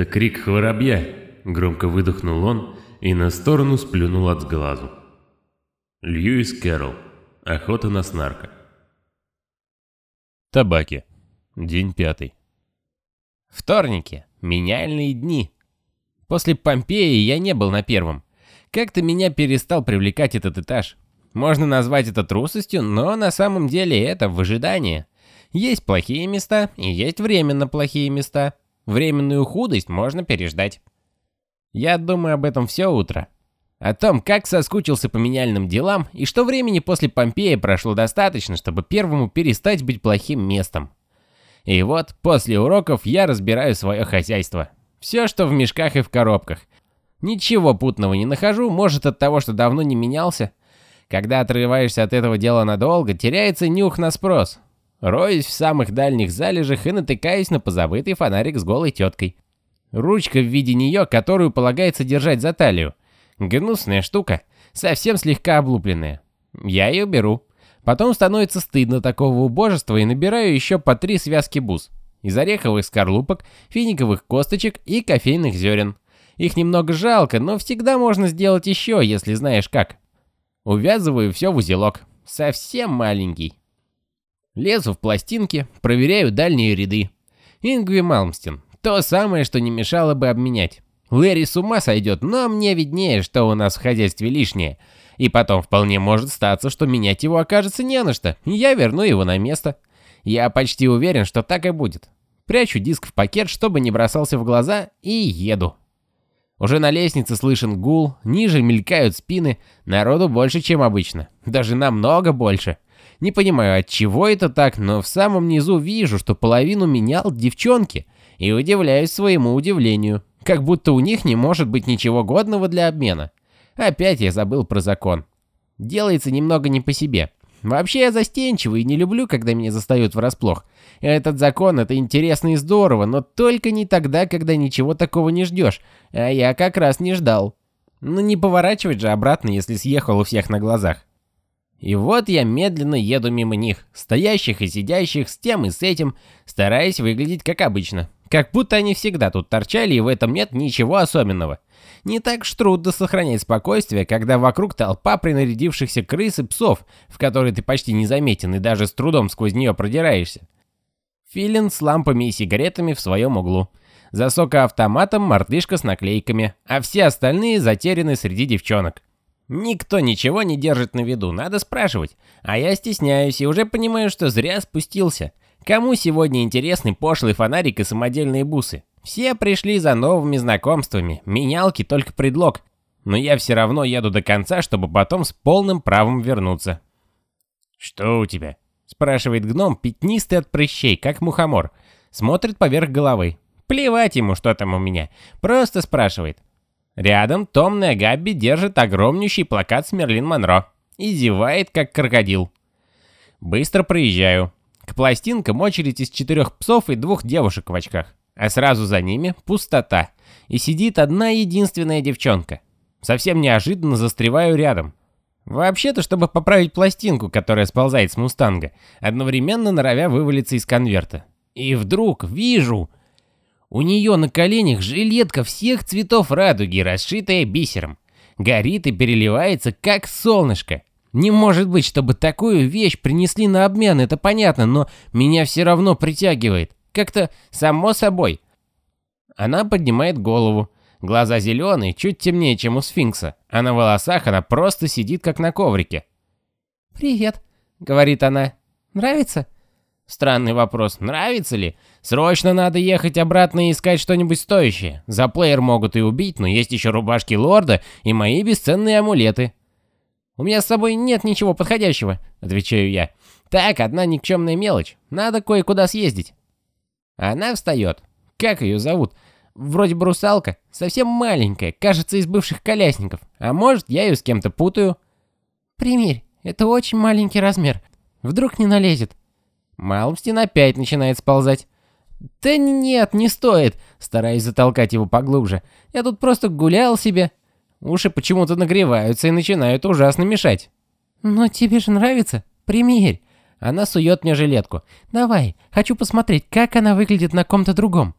Это крик воробья, громко выдохнул он и на сторону сплюнул от сглазу. Льюис Кэрролл. Охота на снарка. Табаки. День пятый. Вторники. Меняльные дни. После Помпеи я не был на первом. Как-то меня перестал привлекать этот этаж. Можно назвать это трусостью, но на самом деле это выжидание. Есть плохие места и есть временно плохие места. Временную худость можно переждать. Я думаю об этом все утро. О том, как соскучился по меняльным делам и что времени после Помпеи прошло достаточно, чтобы первому перестать быть плохим местом. И вот, после уроков я разбираю свое хозяйство. Все, что в мешках и в коробках. Ничего путного не нахожу, может от того, что давно не менялся. Когда отрываешься от этого дела надолго, теряется нюх на спрос. Роюсь в самых дальних залежах и натыкаюсь на позабытый фонарик с голой теткой. Ручка в виде нее, которую полагается держать за талию. Гнусная штука, совсем слегка облупленная. Я ее беру. Потом становится стыдно такого убожества и набираю еще по три связки бус. Из ореховых скорлупок, финиковых косточек и кофейных зерен. Их немного жалко, но всегда можно сделать еще, если знаешь как. Увязываю все в узелок. Совсем маленький. Лезу в пластинки, проверяю дальние ряды. Ингви Малмстин. То самое, что не мешало бы обменять. Лэри с ума сойдет, но мне виднее, что у нас в хозяйстве лишнее. И потом вполне может статься, что менять его окажется не на что, я верну его на место. Я почти уверен, что так и будет. Прячу диск в пакет, чтобы не бросался в глаза, и еду. Уже на лестнице слышен гул, ниже мелькают спины, народу больше, чем обычно. Даже намного больше. Не понимаю, от чего это так, но в самом низу вижу, что половину менял девчонки, и удивляюсь своему удивлению. Как будто у них не может быть ничего годного для обмена. Опять я забыл про закон. Делается немного не по себе. Вообще я застенчивый и не люблю, когда меня застают врасплох. Этот закон — это интересно и здорово, но только не тогда, когда ничего такого не ждешь. А я как раз не ждал. Ну не поворачивать же обратно, если съехал у всех на глазах. И вот я медленно еду мимо них, стоящих и сидящих с тем и с этим, стараясь выглядеть как обычно. Как будто они всегда тут торчали, и в этом нет ничего особенного. Не так ж трудно сохранять спокойствие, когда вокруг толпа принарядившихся крыс и псов, в которой ты почти незаметен и даже с трудом сквозь нее продираешься. Филин с лампами и сигаретами в своем углу. За сокоавтоматом мартышка с наклейками, а все остальные затеряны среди девчонок. Никто ничего не держит на виду, надо спрашивать. А я стесняюсь и уже понимаю, что зря спустился. Кому сегодня интересны пошлый фонарик и самодельные бусы? Все пришли за новыми знакомствами, менялки только предлог. Но я все равно еду до конца, чтобы потом с полным правом вернуться. «Что у тебя?» – спрашивает гном, пятнистый от прыщей, как мухомор. Смотрит поверх головы. Плевать ему, что там у меня. Просто спрашивает. Рядом томная Габби держит огромнющий плакат с Мерлин Монро и зевает, как крокодил. Быстро проезжаю. К пластинкам очередь из четырех псов и двух девушек в очках. А сразу за ними пустота. И сидит одна единственная девчонка. Совсем неожиданно застреваю рядом. Вообще-то, чтобы поправить пластинку, которая сползает с мустанга, одновременно норовя вывалиться из конверта. И вдруг вижу... У нее на коленях жилетка всех цветов радуги, расшитая бисером. Горит и переливается, как солнышко. Не может быть, чтобы такую вещь принесли на обмен, это понятно, но меня все равно притягивает. Как-то само собой. Она поднимает голову. Глаза зеленые, чуть темнее, чем у сфинкса, а на волосах она просто сидит, как на коврике. «Привет», — говорит она. «Нравится?» Странный вопрос, нравится ли? Срочно надо ехать обратно и искать что-нибудь стоящее. За плеер могут и убить, но есть еще рубашки лорда и мои бесценные амулеты. «У меня с собой нет ничего подходящего», — отвечаю я. «Так, одна никчемная мелочь. Надо кое-куда съездить». Она встает. Как ее зовут? Вроде бы русалка. Совсем маленькая, кажется, из бывших колясников. А может, я ее с кем-то путаю. «Примерь, это очень маленький размер. Вдруг не налезет». Малмстин опять начинает сползать. «Да нет, не стоит!» Стараюсь затолкать его поглубже. «Я тут просто гулял себе». Уши почему-то нагреваются и начинают ужасно мешать. «Но тебе же нравится? Примерь!» Она сует мне жилетку. «Давай, хочу посмотреть, как она выглядит на ком-то другом».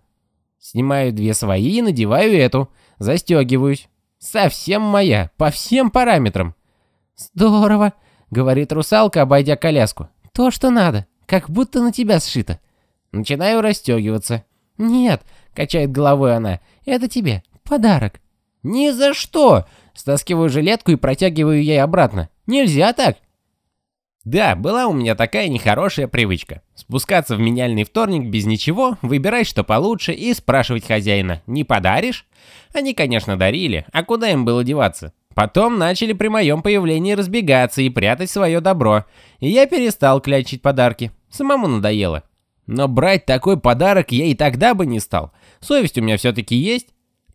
Снимаю две свои и надеваю эту. Застегиваюсь. Совсем моя, по всем параметрам. «Здорово», — говорит русалка, обойдя коляску. «То, что надо, как будто на тебя сшито». Начинаю расстегиваться. «Нет», — качает головой она, — «это тебе подарок». «Ни за что!» Стаскиваю жилетку и протягиваю ей обратно. «Нельзя так!» Да, была у меня такая нехорошая привычка. Спускаться в меняльный вторник без ничего, выбирать что получше и спрашивать хозяина, не подаришь? Они, конечно, дарили, а куда им было деваться? Потом начали при моем появлении разбегаться и прятать свое добро, и я перестал клячить подарки. Самому надоело. Но брать такой подарок я и тогда бы не стал. Совесть у меня все-таки есть.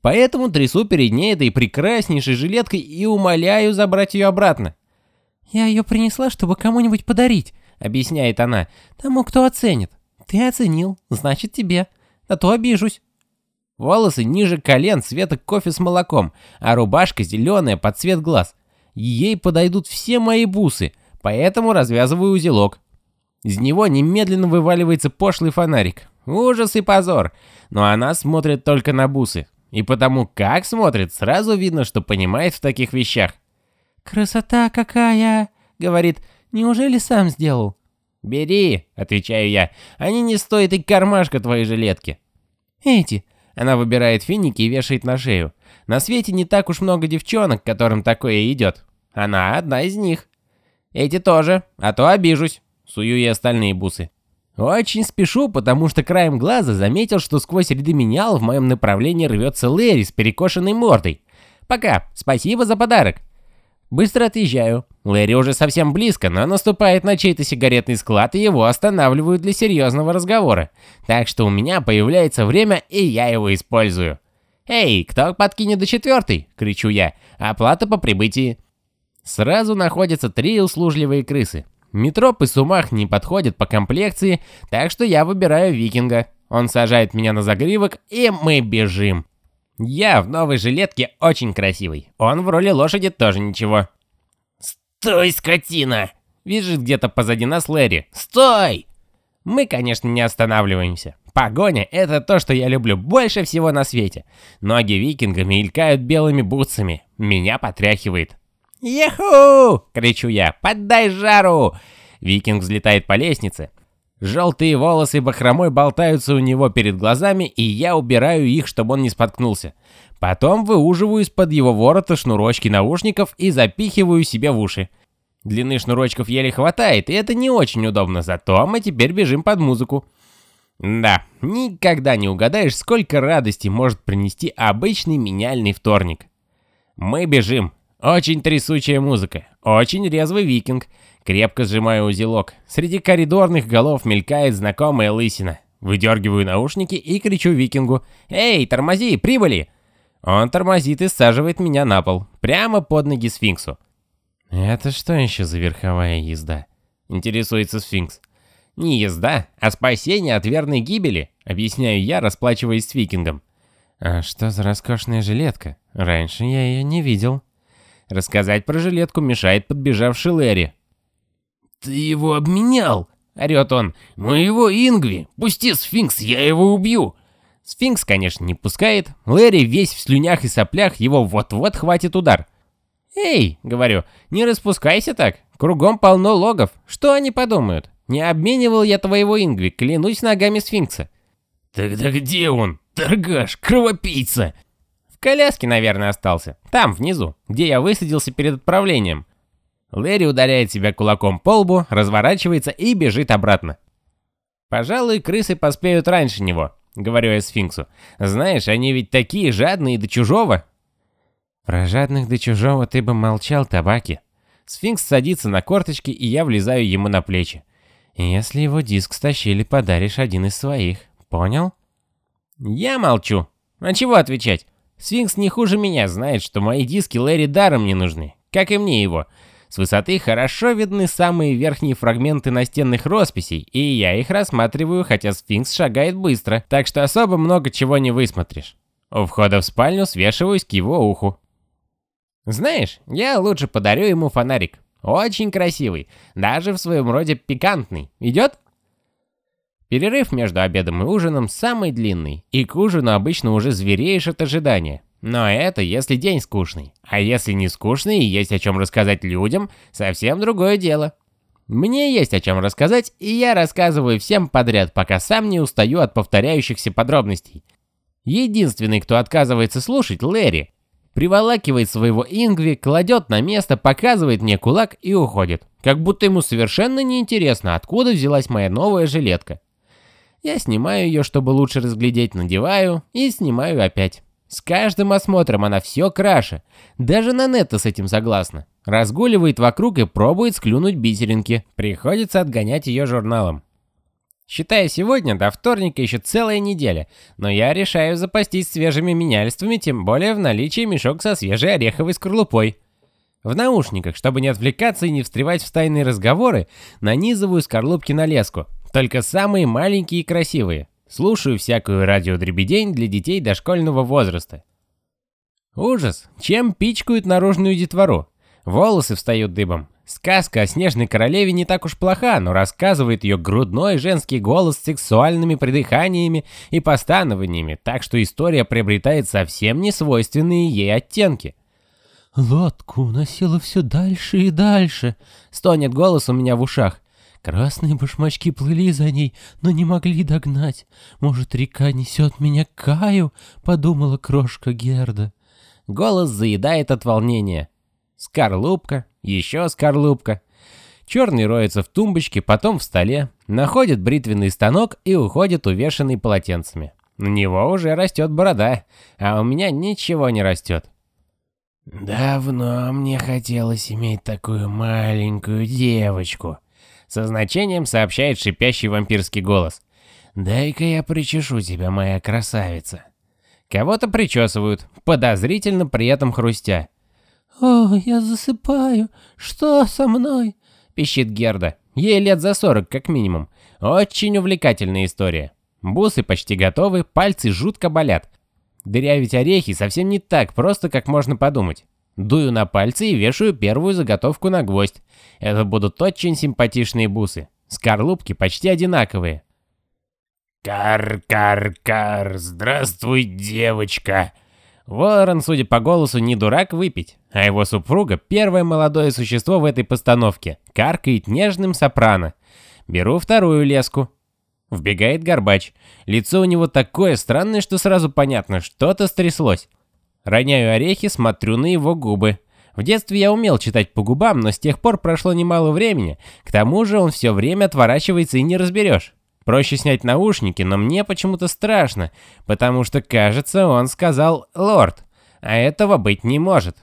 Поэтому трясу перед ней этой прекраснейшей жилеткой и умоляю забрать ее обратно. «Я ее принесла, чтобы кому-нибудь подарить», — объясняет она. «Тому, кто оценит. Ты оценил, значит тебе. А то обижусь». Волосы ниже колен цвета кофе с молоком, а рубашка зеленая под цвет глаз. Ей подойдут все мои бусы, поэтому развязываю узелок. Из него немедленно вываливается пошлый фонарик. Ужас и позор. Но она смотрит только на бусы. И потому как смотрит, сразу видно, что понимает в таких вещах. «Красота какая!» — говорит. «Неужели сам сделал?» «Бери!» — отвечаю я. «Они не стоят и кармашка твоей жилетки». «Эти!» — она выбирает финики и вешает на шею. На свете не так уж много девчонок, которым такое идет. Она одна из них. Эти тоже, а то обижусь. Сую ей остальные бусы. Очень спешу, потому что краем глаза заметил, что сквозь ряды менял в моем направлении рвется Лэри с перекошенной мордой. Пока, спасибо за подарок. Быстро отъезжаю. Лэри уже совсем близко, но наступает на чей-то сигаретный склад и его останавливают для серьезного разговора. Так что у меня появляется время, и я его использую. «Эй, кто подкинет до четвертой?» — кричу я. «Оплата по прибытии». Сразу находятся три услужливые крысы. Метроп и Сумах не подходят по комплекции, так что я выбираю Викинга. Он сажает меня на загривок, и мы бежим. Я в новой жилетке очень красивый. Он в роли лошади тоже ничего. «Стой, скотина!» Вижу где-то позади нас Лэри. «Стой!» Мы, конечно, не останавливаемся. Погоня — это то, что я люблю больше всего на свете. Ноги викинга мелькают белыми бутсами. Меня потряхивает. «Яху!» — кричу я. «Поддай жару!» Викинг взлетает по лестнице. Желтые волосы бахромой болтаются у него перед глазами, и я убираю их, чтобы он не споткнулся. Потом выуживаю из-под его ворота шнурочки наушников и запихиваю себе в уши. Длины шнурочков еле хватает, и это не очень удобно, зато мы теперь бежим под музыку. Да, никогда не угадаешь, сколько радости может принести обычный меняльный вторник. Мы бежим. Очень трясучая музыка, очень резвый викинг. Крепко сжимаю узелок. Среди коридорных голов мелькает знакомая лысина. Выдергиваю наушники и кричу викингу «Эй, тормози, прибыли!» Он тормозит и саживает меня на пол, прямо под ноги сфинксу. «Это что еще за верховая езда?» — интересуется сфинкс. «Не езда, а спасение от верной гибели», — объясняю я, расплачиваясь с викингом. «А что за роскошная жилетка? Раньше я ее не видел». Рассказать про жилетку мешает подбежавший Лэри. «Ты его обменял!» — орёт он. «Моего Ингви! Пусти, сфинкс, я его убью!» Сфинкс, конечно, не пускает. Лэри весь в слюнях и соплях, его вот-вот хватит удар. «Эй!» — говорю, «не распускайся так. Кругом полно логов. Что они подумают? Не обменивал я твоего Ингви, клянусь ногами сфинкса». «Тогда где он? Торгаш, кровопийца!» В коляске, наверное, остался. Там, внизу, где я высадился перед отправлением. Лэри ударяет себя кулаком по лбу, разворачивается и бежит обратно. «Пожалуй, крысы поспеют раньше него», — говорю я сфинксу. «Знаешь, они ведь такие жадные до чужого». «Про жадных до чужого ты бы молчал, табаки». Сфинкс садится на корточки, и я влезаю ему на плечи. «Если его диск стащили, подаришь один из своих. Понял?» «Я молчу. А чего отвечать? Сфинкс не хуже меня знает, что мои диски Лэри даром не нужны, как и мне его. С высоты хорошо видны самые верхние фрагменты настенных росписей, и я их рассматриваю, хотя сфинкс шагает быстро, так что особо много чего не высмотришь. У входа в спальню свешиваюсь к его уху. Знаешь, я лучше подарю ему фонарик. Очень красивый, даже в своем роде пикантный. Идет? Перерыв между обедом и ужином самый длинный, и к ужину обычно уже звереешь от ожидания. Но это если день скучный. А если не скучный и есть о чем рассказать людям, совсем другое дело. Мне есть о чем рассказать, и я рассказываю всем подряд, пока сам не устаю от повторяющихся подробностей. Единственный, кто отказывается слушать, Лэри. Приволакивает своего Ингви, кладет на место, показывает мне кулак и уходит. Как будто ему совершенно неинтересно, откуда взялась моя новая жилетка. Я снимаю ее, чтобы лучше разглядеть, надеваю и снимаю опять. С каждым осмотром она все краше. Даже Нанетта с этим согласна. Разгуливает вокруг и пробует склюнуть бисеринки. Приходится отгонять ее журналом. Считая сегодня, до вторника еще целая неделя, но я решаю запастись свежими меняльствами, тем более в наличии мешок со свежей ореховой скорлупой. В наушниках, чтобы не отвлекаться и не встревать в стайные разговоры, нанизываю скорлупки на леску, только самые маленькие и красивые. Слушаю всякую радиодребедень для детей дошкольного возраста. Ужас, чем пичкают наружную детвору. Волосы встают дыбом. Сказка о снежной королеве не так уж плоха, но рассказывает ее грудной женский голос с сексуальными придыханиями и постанованиями, так что история приобретает совсем не свойственные ей оттенки. «Лодку уносило все дальше и дальше», — стонет голос у меня в ушах. Красные башмачки плыли за ней, но не могли догнать. Может, река несет меня к Каю, подумала крошка Герда. Голос заедает от волнения. Скорлупка, еще скорлупка. Черный роется в тумбочке, потом в столе, находит бритвенный станок и уходит увешанный полотенцами. На него уже растет борода, а у меня ничего не растет. «Давно мне хотелось иметь такую маленькую девочку», со значением сообщает шипящий вампирский голос. «Дай-ка я причешу тебя, моя красавица». Кого-то причесывают, подозрительно при этом хрустя. «О, я засыпаю. Что со мной?» — пищит Герда. Ей лет за сорок, как минимум. Очень увлекательная история. Бусы почти готовы, пальцы жутко болят. Дырявить орехи совсем не так просто, как можно подумать. Дую на пальцы и вешаю первую заготовку на гвоздь. Это будут очень симпатичные бусы. Скорлупки почти одинаковые. «Кар-кар-кар, здравствуй, девочка!» Ворон, судя по голосу, не дурак выпить, а его супруга — первое молодое существо в этой постановке, каркает нежным сопрано. Беру вторую леску. Вбегает горбач. Лицо у него такое странное, что сразу понятно, что-то стряслось. Роняю орехи, смотрю на его губы. В детстве я умел читать по губам, но с тех пор прошло немало времени. К тому же он все время отворачивается и не разберешь. Проще снять наушники, но мне почему-то страшно, потому что, кажется, он сказал «лорд», а этого быть не может.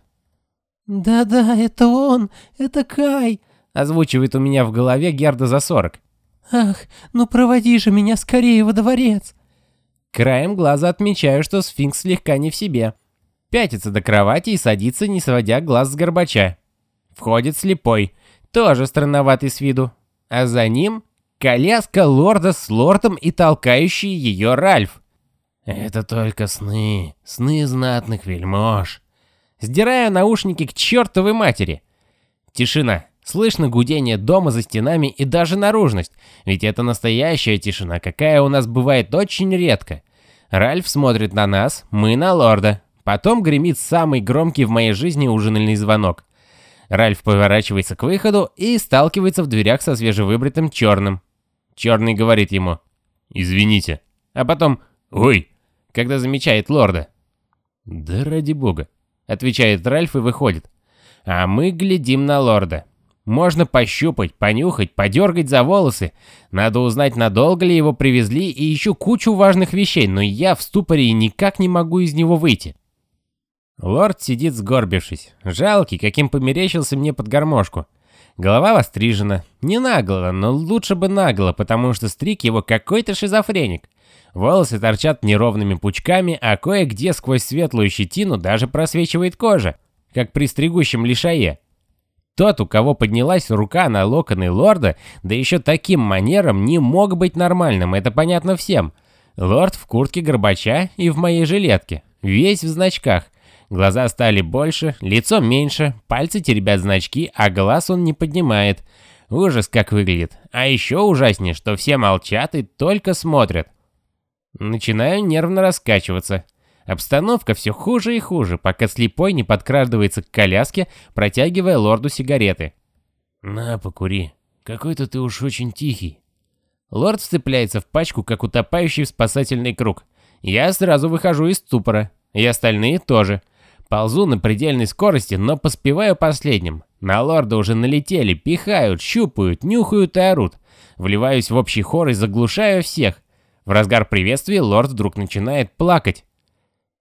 «Да-да, это он, это Кай», — озвучивает у меня в голове Герда за сорок. «Ах, ну проводи же меня скорее во дворец». Краем глаза отмечаю, что сфинкс слегка не в себе пятится до кровати и садится, не сводя глаз с горбача. Входит слепой, тоже странноватый с виду. А за ним коляска лорда с лордом и толкающий ее Ральф. Это только сны, сны знатных вельмож. Сдираю наушники к чертовой матери. Тишина. Слышно гудение дома за стенами и даже наружность, ведь это настоящая тишина, какая у нас бывает очень редко. Ральф смотрит на нас, мы на лорда. Потом гремит самый громкий в моей жизни ужинальный звонок. Ральф поворачивается к выходу и сталкивается в дверях со свежевыбритым черным. Черный говорит ему «Извините», а потом «Ой», когда замечает лорда. «Да ради бога», — отвечает Ральф и выходит. А мы глядим на лорда. Можно пощупать, понюхать, подергать за волосы. Надо узнать, надолго ли его привезли и еще кучу важных вещей, но я в ступоре и никак не могу из него выйти. Лорд сидит сгорбившись, жалкий, каким померещился мне под гармошку. Голова вострижена, не нагло, но лучше бы нагло, потому что стриг его какой-то шизофреник. Волосы торчат неровными пучками, а кое-где сквозь светлую щетину даже просвечивает кожа, как при стригущем лишае. Тот, у кого поднялась рука на локоны лорда, да еще таким манером, не мог быть нормальным, это понятно всем. Лорд в куртке Горбача и в моей жилетке, весь в значках. Глаза стали больше, лицо меньше, пальцы теребят значки, а глаз он не поднимает. Ужас как выглядит. А еще ужаснее, что все молчат и только смотрят. Начинаю нервно раскачиваться. Обстановка все хуже и хуже, пока слепой не подкрадывается к коляске, протягивая лорду сигареты. «На, покури. Какой-то ты уж очень тихий». Лорд вцепляется в пачку, как утопающий в спасательный круг. Я сразу выхожу из ступора. И остальные тоже. Ползу на предельной скорости, но поспеваю последним. На лорда уже налетели, пихают, щупают, нюхают и орут. Вливаюсь в общий хор и заглушаю всех. В разгар приветствия лорд вдруг начинает плакать.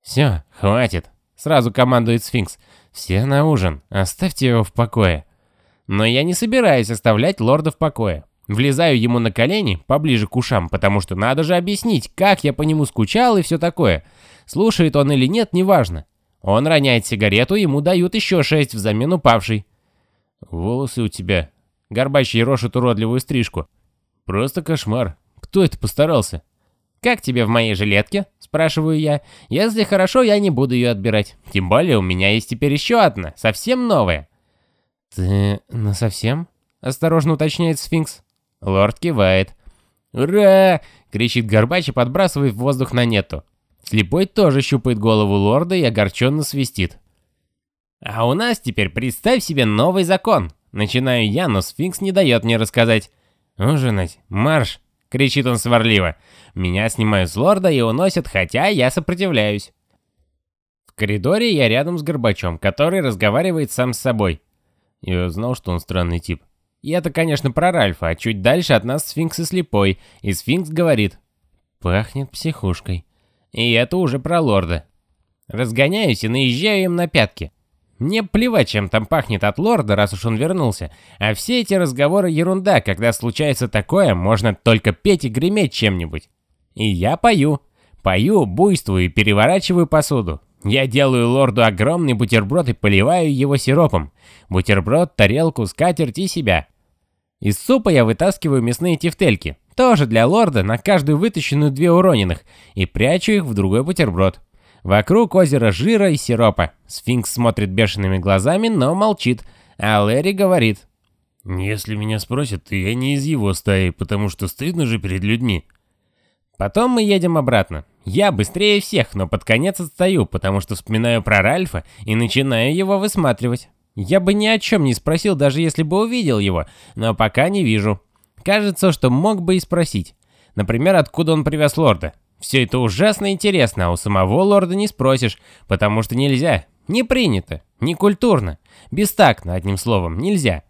«Все, хватит», — сразу командует сфинкс. «Все на ужин, оставьте его в покое». Но я не собираюсь оставлять лорда в покое. Влезаю ему на колени, поближе к ушам, потому что надо же объяснить, как я по нему скучал и все такое. Слушает он или нет, неважно. Он роняет сигарету, ему дают еще шесть взамен упавшей. Волосы у тебя. Горбачий рошит уродливую стрижку. Просто кошмар. Кто это постарался? «Как тебе в моей жилетке?» – спрашиваю я. «Если хорошо, я не буду ее отбирать. Тем более у меня есть теперь еще одна, совсем новая». «Ты насовсем?» – осторожно уточняет сфинкс. Лорд кивает. «Ура!» — кричит Горбач и подбрасывает в воздух на нету. Слепой тоже щупает голову лорда и огорченно свистит. «А у нас теперь, представь себе, новый закон!» Начинаю я, но сфинкс не дает мне рассказать. «Ужинать! Марш!» — кричит он сварливо. Меня снимают с лорда и уносят, хотя я сопротивляюсь. В коридоре я рядом с Горбачом, который разговаривает сам с собой. Я знал, что он странный тип. И это, конечно, про Ральфа, а чуть дальше от нас сфинкс и слепой, и сфинкс говорит «Пахнет психушкой». И это уже про лорда. Разгоняюсь и наезжаю им на пятки. Мне плевать, чем там пахнет от лорда, раз уж он вернулся. А все эти разговоры ерунда, когда случается такое, можно только петь и греметь чем-нибудь. И я пою. Пою, буйствую и переворачиваю посуду. Я делаю лорду огромный бутерброд и поливаю его сиропом. Бутерброд, тарелку, скатерть и себя. Из супа я вытаскиваю мясные тефтельки, тоже для лорда, на каждую вытащенную две уроненных, и прячу их в другой бутерброд. Вокруг озера жира и сиропа. Сфинкс смотрит бешеными глазами, но молчит, а Лэри говорит. «Если меня спросят, то я не из его стаи, потому что стыдно же перед людьми». Потом мы едем обратно. Я быстрее всех, но под конец отстаю, потому что вспоминаю про Ральфа и начинаю его высматривать. Я бы ни о чем не спросил, даже если бы увидел его, но пока не вижу. Кажется, что мог бы и спросить. Например, откуда он привез лорда. Все это ужасно интересно, а у самого лорда не спросишь, потому что нельзя. Не принято, не культурно, бестактно, одним словом, нельзя.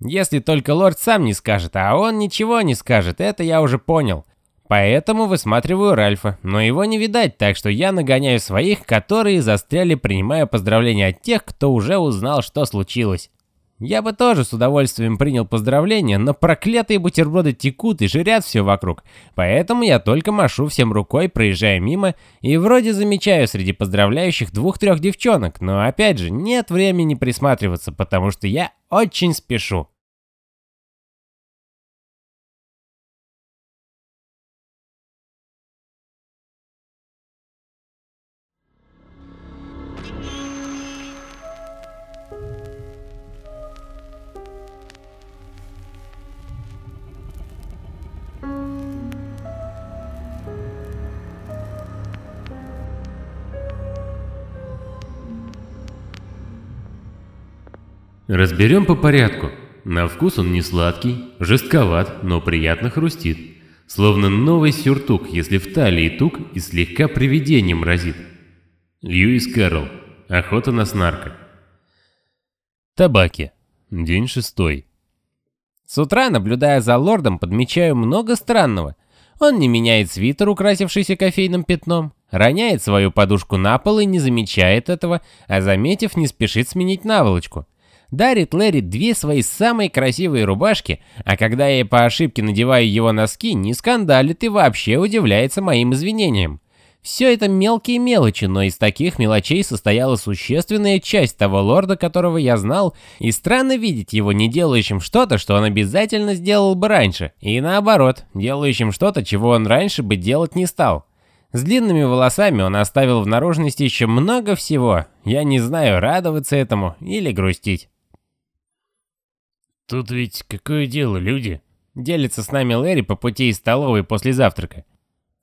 Если только лорд сам не скажет, а он ничего не скажет, это я уже понял. Поэтому высматриваю Ральфа, но его не видать, так что я нагоняю своих, которые застряли, принимая поздравления от тех, кто уже узнал, что случилось. Я бы тоже с удовольствием принял поздравления, но проклятые бутерброды текут и жирят все вокруг, поэтому я только машу всем рукой, проезжая мимо, и вроде замечаю среди поздравляющих двух-трех девчонок, но опять же нет времени присматриваться, потому что я очень спешу. Разберем по порядку. На вкус он не сладкий, жестковат, но приятно хрустит. Словно новый сюртук, если в талии тук и слегка привидением разит. Льюис Кэрролл. Охота на снарка. Табаки. День шестой. С утра, наблюдая за лордом, подмечаю много странного. Он не меняет свитер, украсившийся кофейным пятном, роняет свою подушку на пол и не замечает этого, а заметив, не спешит сменить наволочку дарит Лэри две свои самые красивые рубашки, а когда я по ошибке надеваю его носки, не скандалит и вообще удивляется моим извинениям. Все это мелкие мелочи, но из таких мелочей состояла существенная часть того лорда, которого я знал, и странно видеть его не делающим что-то, что он обязательно сделал бы раньше, и наоборот, делающим что-то, чего он раньше бы делать не стал. С длинными волосами он оставил в наружности еще много всего, я не знаю, радоваться этому или грустить. Тут ведь какое дело, люди? Делится с нами Лэри по пути из столовой после завтрака.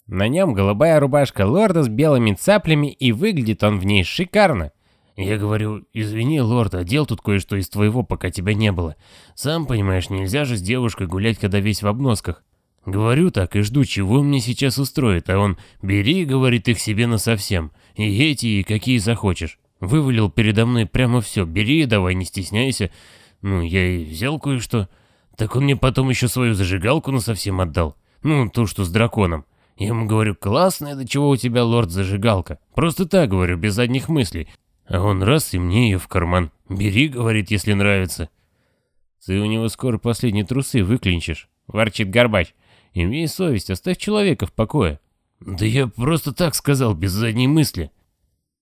На нем голубая рубашка лорда с белыми цаплями, и выглядит он в ней шикарно. Я говорю, извини, лорд, одел тут кое-что из твоего, пока тебя не было. Сам понимаешь, нельзя же с девушкой гулять, когда весь в обносках. Говорю так и жду, чего мне сейчас устроит, а он «бери», говорит, их себе насовсем. И эти, и какие захочешь. Вывалил передо мной прямо все, бери, давай, не стесняйся. Ну, я и взял кое-что. Так он мне потом еще свою зажигалку насовсем отдал. Ну, то, что с драконом. Я ему говорю, классная, до чего у тебя, лорд, зажигалка. Просто так говорю, без задних мыслей. А он раз и мне ее в карман. Бери, говорит, если нравится. Ты у него скоро последние трусы выклинчишь, ворчит Горбач. Имей совесть, оставь человека в покое. Да я просто так сказал, без задней мысли.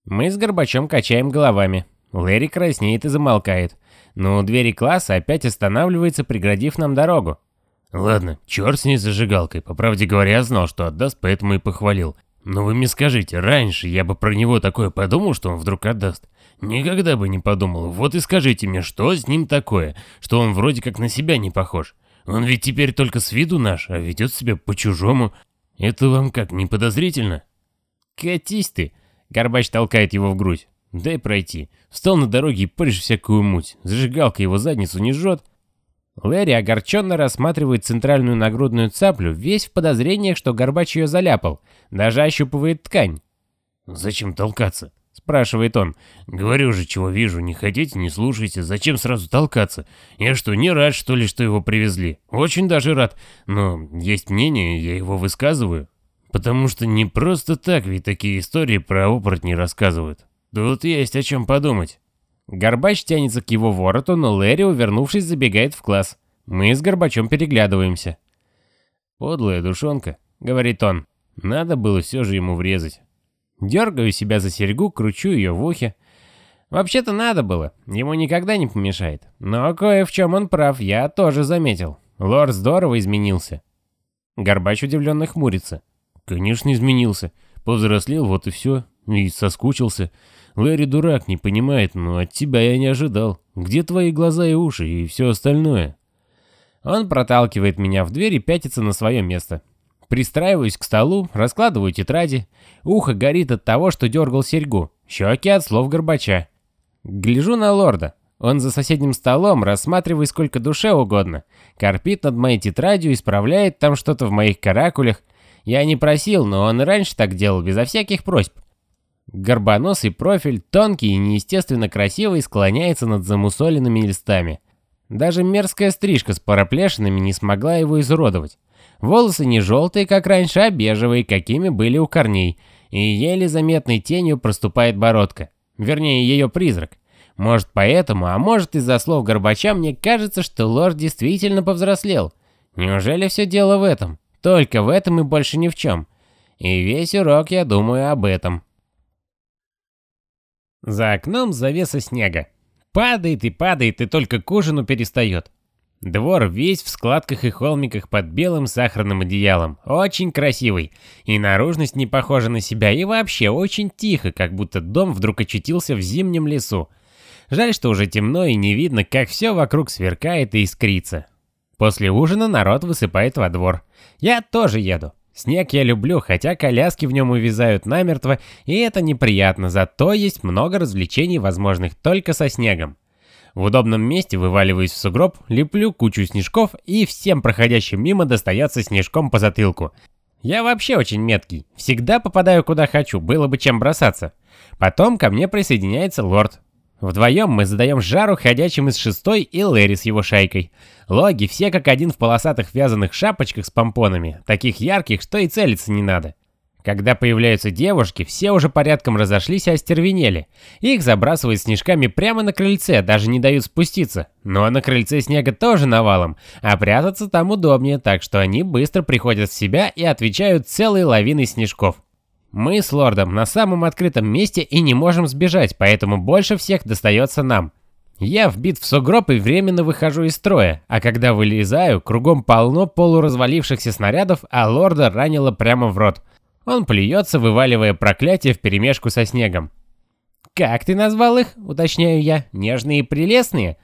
Мы с Горбачом качаем головами. Лэри краснеет и замолкает. Но у двери класса опять останавливается, преградив нам дорогу. Ладно, черт с ней зажигалкой. По правде говоря, я знал, что отдаст, поэтому и похвалил. Но вы мне скажите, раньше я бы про него такое подумал, что он вдруг отдаст. Никогда бы не подумал. Вот и скажите мне, что с ним такое, что он вроде как на себя не похож. Он ведь теперь только с виду наш, а ведет себя по-чужому. Это вам как, не подозрительно? Катись ты. Горбач толкает его в грудь. Дай пройти. Встал на дороге и паришь всякую муть. Зажигалка его задницу не жжет. Лэри огорченно рассматривает центральную нагрудную цаплю, весь в подозрениях, что Горбач ее заляпал. Даже ощупывает ткань. «Зачем толкаться?» — спрашивает он. «Говорю же, чего вижу, не хотите, не слушайте, зачем сразу толкаться? Я что, не рад, что ли, что его привезли? Очень даже рад, но есть мнение, я его высказываю. Потому что не просто так ведь такие истории про оборотней рассказывают. Тут есть о чем подумать». Горбач тянется к его вороту, но Лэри, увернувшись, забегает в класс. Мы с Горбачом переглядываемся. «Подлая душонка», — говорит он. «Надо было все же ему врезать». Дергаю себя за серьгу, кручу ее в ухе. Вообще-то надо было, ему никогда не помешает. Но кое в чем он прав, я тоже заметил. Лорд здорово изменился. Горбач удивленно хмурится. «Конечно изменился. Повзрослел, вот и все. И соскучился. Лэри дурак, не понимает, но от тебя я не ожидал. Где твои глаза и уши и все остальное?» Он проталкивает меня в дверь и пятится на свое место. Пристраиваюсь к столу, раскладываю тетради. Ухо горит от того, что дергал серьгу. Щеки от слов Горбача. Гляжу на лорда. Он за соседним столом, рассматривает сколько душе угодно. Корпит над моей тетрадью, исправляет там что-то в моих каракулях. Я не просил, но он и раньше так делал, безо всяких просьб. Горбоносый профиль, тонкий и неестественно красивый, склоняется над замусоленными листами. Даже мерзкая стрижка с параплешинами не смогла его изуродовать. Волосы не желтые, как раньше, а бежевые, какими были у корней, и еле заметной тенью проступает бородка. Вернее, ее призрак. Может поэтому, а может из-за слов Горбача мне кажется, что лорд действительно повзрослел. Неужели все дело в этом? Только в этом и больше ни в чем. И весь урок я думаю об этом. За окном завеса снега. Падает и падает, и только к ужину перестает. Двор весь в складках и холмиках под белым сахарным одеялом. Очень красивый. И наружность не похожа на себя, и вообще очень тихо, как будто дом вдруг очутился в зимнем лесу. Жаль, что уже темно и не видно, как все вокруг сверкает и искрится. После ужина народ высыпает во двор. Я тоже еду. Снег я люблю, хотя коляски в нем увязают намертво, и это неприятно, зато есть много развлечений, возможных только со снегом. В удобном месте вываливаюсь в сугроб, леплю кучу снежков и всем проходящим мимо достается снежком по затылку. Я вообще очень меткий, всегда попадаю куда хочу, было бы чем бросаться. Потом ко мне присоединяется лорд. Вдвоем мы задаем жару ходячим из шестой и Лэри с его шайкой. Логи все как один в полосатых вязаных шапочках с помпонами, таких ярких, что и целиться не надо. Когда появляются девушки, все уже порядком разошлись и остервенели. Их забрасывают снежками прямо на крыльце, даже не дают спуститься. Но на крыльце снега тоже навалом, а прятаться там удобнее, так что они быстро приходят в себя и отвечают целой лавиной снежков. Мы с лордом на самом открытом месте и не можем сбежать, поэтому больше всех достается нам. Я вбит в сугроб и временно выхожу из строя, а когда вылезаю, кругом полно полуразвалившихся снарядов, а лорда ранило прямо в рот. Он плюется, вываливая проклятие вперемешку со снегом. «Как ты назвал их?» — уточняю я. «Нежные и прелестные?»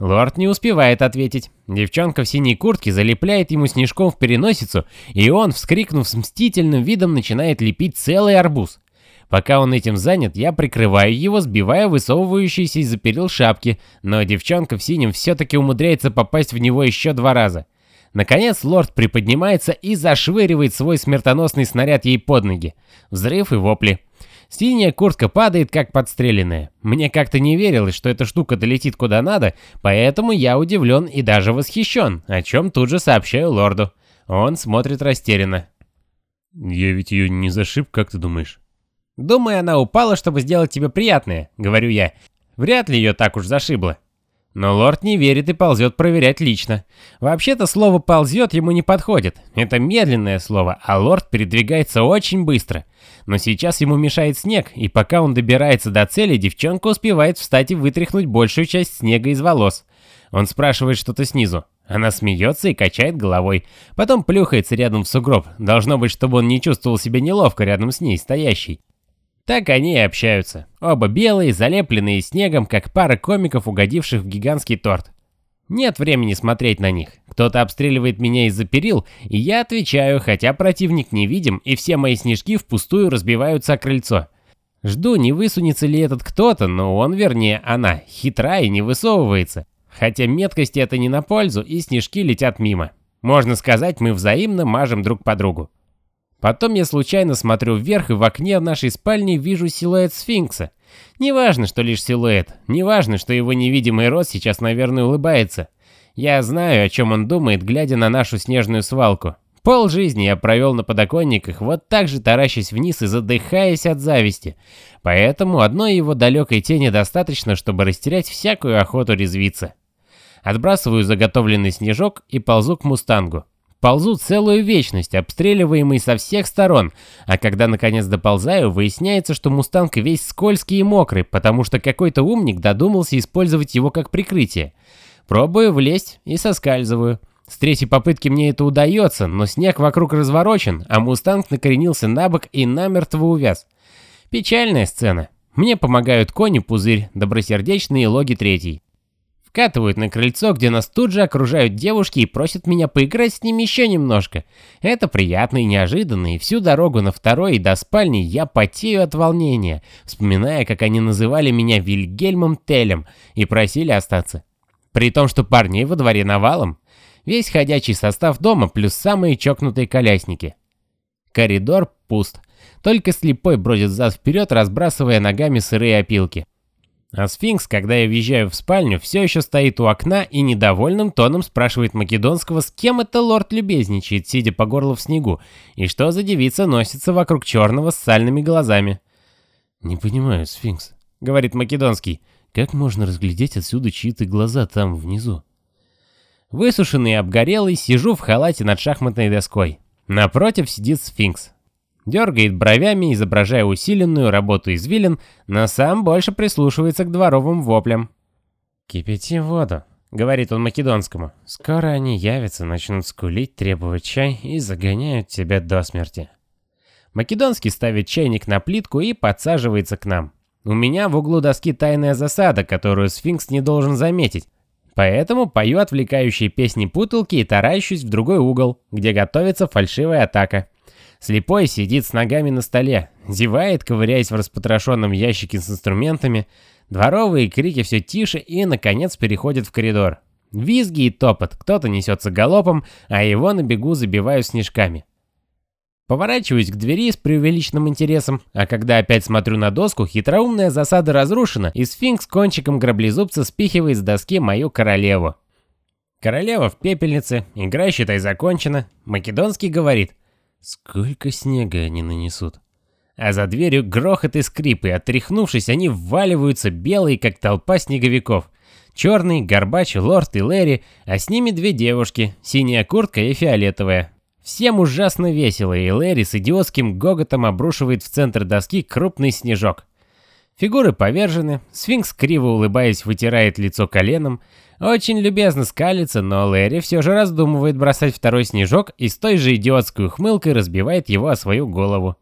Лорд не успевает ответить. Девчонка в синей куртке залепляет ему снежком в переносицу, и он, вскрикнув с мстительным видом, начинает лепить целый арбуз. Пока он этим занят, я прикрываю его, сбивая высовывающиеся из-за перил шапки, но девчонка в синем все-таки умудряется попасть в него еще два раза. Наконец лорд приподнимается и зашвыривает свой смертоносный снаряд ей под ноги. Взрыв и вопли. Синяя куртка падает, как подстреленная. Мне как-то не верилось, что эта штука долетит куда надо, поэтому я удивлен и даже восхищен, о чем тут же сообщаю лорду. Он смотрит растерянно. «Я ведь ее не зашиб, как ты думаешь?» «Думаю, она упала, чтобы сделать тебе приятное», — говорю я. «Вряд ли ее так уж зашибло». Но лорд не верит и ползет проверять лично. Вообще-то слово «ползет» ему не подходит. Это медленное слово, а лорд передвигается очень быстро. Но сейчас ему мешает снег, и пока он добирается до цели, девчонка успевает встать и вытряхнуть большую часть снега из волос. Он спрашивает что-то снизу. Она смеется и качает головой. Потом плюхается рядом в сугроб. Должно быть, чтобы он не чувствовал себя неловко рядом с ней, стоящей. Так они и общаются. Оба белые, залепленные снегом, как пара комиков, угодивших в гигантский торт. Нет времени смотреть на них. Кто-то обстреливает меня из-за перил, и я отвечаю, хотя противник невидим, и все мои снежки впустую разбиваются о крыльцо. Жду, не высунется ли этот кто-то, но он, вернее, она, хитра и не высовывается. Хотя меткости это не на пользу, и снежки летят мимо. Можно сказать, мы взаимно мажем друг по другу. Потом я случайно смотрю вверх и в окне нашей спальне вижу силуэт сфинкса. Неважно, что лишь силуэт, неважно, что его невидимый рот сейчас, наверное, улыбается. Я знаю, о чем он думает, глядя на нашу снежную свалку. Пол жизни я провел на подоконниках, вот так же таращась вниз и задыхаясь от зависти. Поэтому одной его далекой тени достаточно, чтобы растерять всякую охоту резвиться. Отбрасываю заготовленный снежок и ползу к мустангу. Ползу целую вечность, обстреливаемый со всех сторон, а когда наконец доползаю, выясняется, что мустанг весь скользкий и мокрый, потому что какой-то умник додумался использовать его как прикрытие. Пробую влезть и соскальзываю. С третьей попытки мне это удается, но снег вокруг разворочен, а мустанг накоренился на бок и намертво увяз. Печальная сцена. Мне помогают кони Пузырь, добросердечный и Логи Третий. Вкатывают на крыльцо, где нас тут же окружают девушки и просят меня поиграть с ними еще немножко. Это приятно и неожиданно, и всю дорогу на второй и до спальни я потею от волнения, вспоминая, как они называли меня Вильгельмом Телем и просили остаться. При том, что парней во дворе навалом. Весь ходячий состав дома плюс самые чокнутые колясники. Коридор пуст. Только слепой бродит зад-вперед, разбрасывая ногами сырые опилки. А сфинкс, когда я въезжаю в спальню, все еще стоит у окна и недовольным тоном спрашивает Македонского, с кем это лорд любезничает, сидя по горло в снегу, и что за девица носится вокруг черного с сальными глазами. «Не понимаю, сфинкс», — говорит Македонский. «Как можно разглядеть отсюда чьи-то глаза там внизу?» Высушенный и обгорелый, сижу в халате над шахматной доской. Напротив сидит сфинкс, дергает бровями, изображая усиленную работу извилин, но сам больше прислушивается к дворовым воплям. «Кипяти воду», — говорит он македонскому. «Скоро они явятся, начнут скулить, требовать чай и загоняют тебя до смерти». Македонский ставит чайник на плитку и подсаживается к нам. У меня в углу доски тайная засада, которую сфинкс не должен заметить. Поэтому пою отвлекающие песни путалки и таращусь в другой угол, где готовится фальшивая атака. Слепой сидит с ногами на столе, зевает, ковыряясь в распотрошенном ящике с инструментами. Дворовые крики все тише и, наконец, переходят в коридор. Визги и топот, кто-то несется галопом, а его на бегу забиваю снежками. Поворачиваюсь к двери с преувеличенным интересом, а когда опять смотрю на доску, хитроумная засада разрушена, и сфинкс кончиком граблезубца спихивает с доски мою королеву. Королева в пепельнице, игра, считай, закончена. Македонский говорит, Сколько снега они нанесут? А за дверью грохот и скрип, и отряхнувшись, они вваливаются белые, как толпа снеговиков. Черный, Горбач, Лорд и Лэри, а с ними две девушки, синяя куртка и фиолетовая. Всем ужасно весело, и Лэри с идиотским гоготом обрушивает в центр доски крупный снежок. Фигуры повержены, сфинкс, криво улыбаясь, вытирает лицо коленом, очень любезно скалится, но Лэри все же раздумывает бросать второй снежок и с той же идиотской ухмылкой разбивает его о свою голову.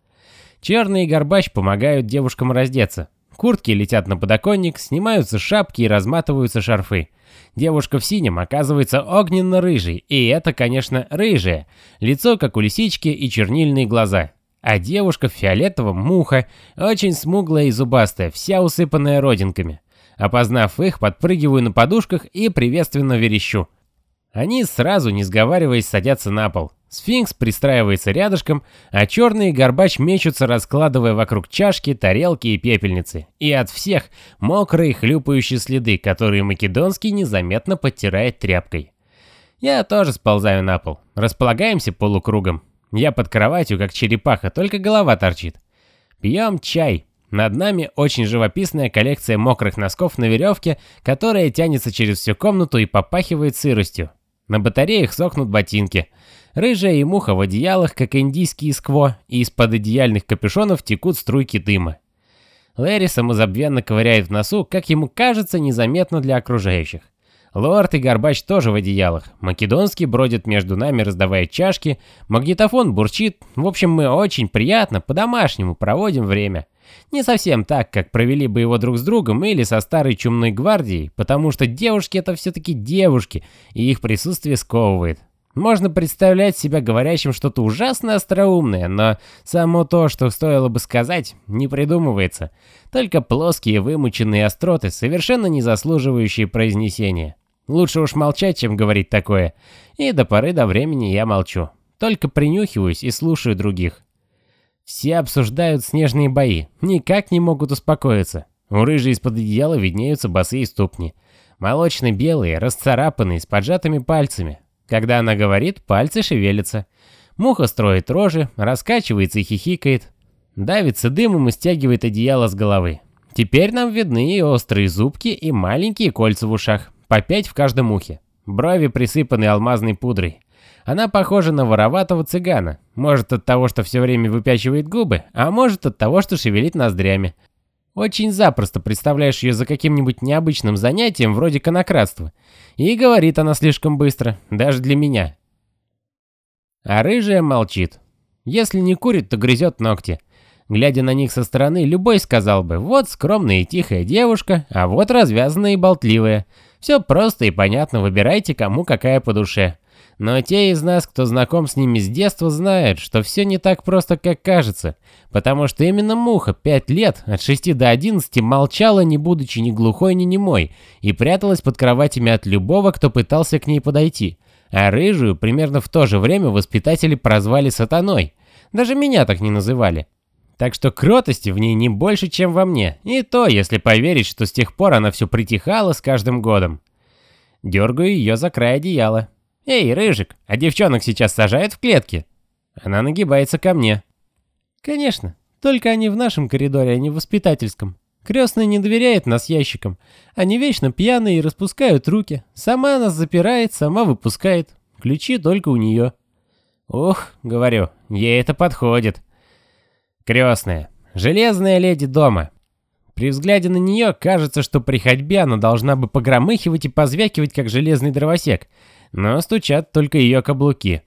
Черный и Горбач помогают девушкам раздеться. Куртки летят на подоконник, снимаются шапки и разматываются шарфы. Девушка в синем оказывается огненно-рыжей, и это, конечно, рыжая. Лицо, как у лисички, и чернильные глаза. А девушка в фиолетовом муха, очень смуглая и зубастая, вся усыпанная родинками. Опознав их, подпрыгиваю на подушках и приветственно верещу. Они сразу, не сговариваясь, садятся на пол. Сфинкс пристраивается рядышком, а черный горбач мечутся, раскладывая вокруг чашки, тарелки и пепельницы. И от всех мокрые хлюпающие следы, которые Македонский незаметно подтирает тряпкой. Я тоже сползаю на пол. Располагаемся полукругом. Я под кроватью, как черепаха, только голова торчит. Пьем чай. Над нами очень живописная коллекция мокрых носков на веревке, которая тянется через всю комнату и попахивает сыростью. На батареях сохнут ботинки. Рыжая и муха в одеялах, как индийские скво, и из-под одеяльных капюшонов текут струйки дыма. Лэри самозабвенно ковыряет в носу, как ему кажется, незаметно для окружающих. Лорд и Горбач тоже в одеялах. Македонский бродит между нами, раздавая чашки. Магнитофон бурчит. В общем, мы очень приятно, по-домашнему проводим время. Не совсем так, как провели бы его друг с другом или со старой чумной гвардией, потому что девушки это все-таки девушки, и их присутствие сковывает. Можно представлять себя говорящим что-то ужасно остроумное, но само то, что стоило бы сказать, не придумывается. Только плоские вымученные остроты, совершенно не заслуживающие произнесения. Лучше уж молчать, чем говорить такое. И до поры до времени я молчу. Только принюхиваюсь и слушаю других. Все обсуждают снежные бои, никак не могут успокоиться. У рыжей из-под одеяла виднеются босые ступни. Молочно-белые, расцарапанные, с поджатыми пальцами. Когда она говорит, пальцы шевелятся. Муха строит рожи, раскачивается и хихикает. Давится дымом и стягивает одеяло с головы. Теперь нам видны и острые зубки, и маленькие кольца в ушах, по пять в каждом ухе. Брови присыпаны алмазной пудрой. Она похожа на вороватого цыгана. Может от того, что все время выпячивает губы, а может от того, что шевелит ноздрями. Очень запросто представляешь ее за каким-нибудь необычным занятием вроде конократства. И говорит она слишком быстро, даже для меня. А рыжая молчит. Если не курит, то грызет ногти. Глядя на них со стороны, любой сказал бы, вот скромная и тихая девушка, а вот развязанная и болтливая. Все просто и понятно, выбирайте, кому какая по душе. Но те из нас, кто знаком с ними с детства, знают, что все не так просто, как кажется, потому что именно Муха пять лет, от 6 до 11, молчала, не будучи ни глухой, ни немой, и пряталась под кроватями от любого, кто пытался к ней подойти. А Рыжую примерно в то же время воспитатели прозвали Сатаной. Даже меня так не называли. Так что кротости в ней не больше, чем во мне, и то, если поверить, что с тех пор она все притихала с каждым годом. Дергаю ее за край одеяла. «Эй, Рыжик, а девчонок сейчас сажают в клетки?» Она нагибается ко мне. «Конечно, только они в нашем коридоре, а не в воспитательском. Крестная не доверяет нас ящикам. Они вечно пьяные и распускают руки. Сама нас запирает, сама выпускает. Ключи только у нее». «Ух, — говорю, — ей это подходит». Крестная. Железная леди дома. При взгляде на нее кажется, что при ходьбе она должна бы погромыхивать и позвякивать, как железный дровосек но стучат только ее каблуки.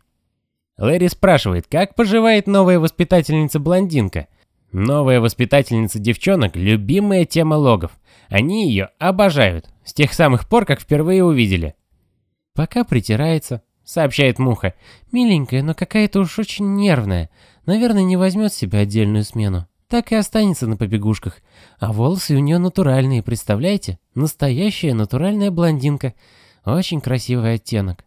Лэри спрашивает, как поживает новая воспитательница-блондинка. Новая воспитательница девчонок – любимая тема логов. Они ее обожают, с тех самых пор, как впервые увидели. «Пока притирается», — сообщает Муха. «Миленькая, но какая-то уж очень нервная. Наверное, не возьмет себе отдельную смену. Так и останется на побегушках. А волосы у нее натуральные, представляете? Настоящая натуральная блондинка. Очень красивый оттенок.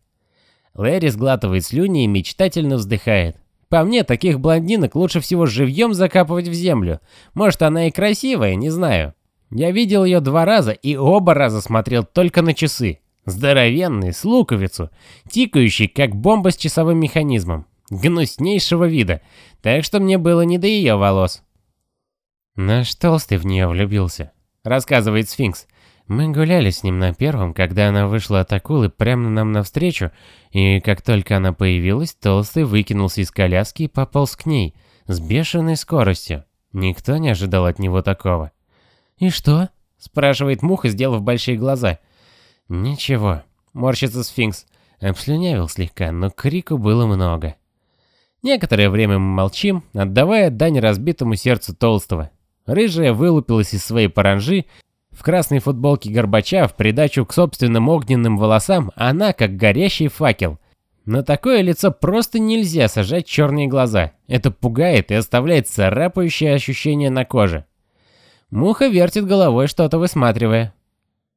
Лэри сглатывает слюни и мечтательно вздыхает. По мне, таких блондинок лучше всего живьем закапывать в землю. Может, она и красивая, не знаю. Я видел ее два раза и оба раза смотрел только на часы. Здоровенный, с луковицу, тикающий, как бомба с часовым механизмом. Гнуснейшего вида, так что мне было не до ее волос. «Наш толстый в нее влюбился», — рассказывает сфинкс. Мы гуляли с ним на первом, когда она вышла от акулы прямо нам навстречу, и как только она появилась, Толстый выкинулся из коляски и пополз к ней, с бешеной скоростью. Никто не ожидал от него такого. «И что?» – спрашивает Муха, сделав большие глаза. «Ничего», – морщится сфинкс. Обслюнявил слегка, но крику было много. Некоторое время мы молчим, отдавая дань разбитому сердцу Толстого. Рыжая вылупилась из своей паранжи, в красной футболке Горбача в придачу к собственным огненным волосам она как горящий факел. На такое лицо просто нельзя сажать черные глаза. Это пугает и оставляет царапающее ощущение на коже. Муха вертит головой, что-то высматривая.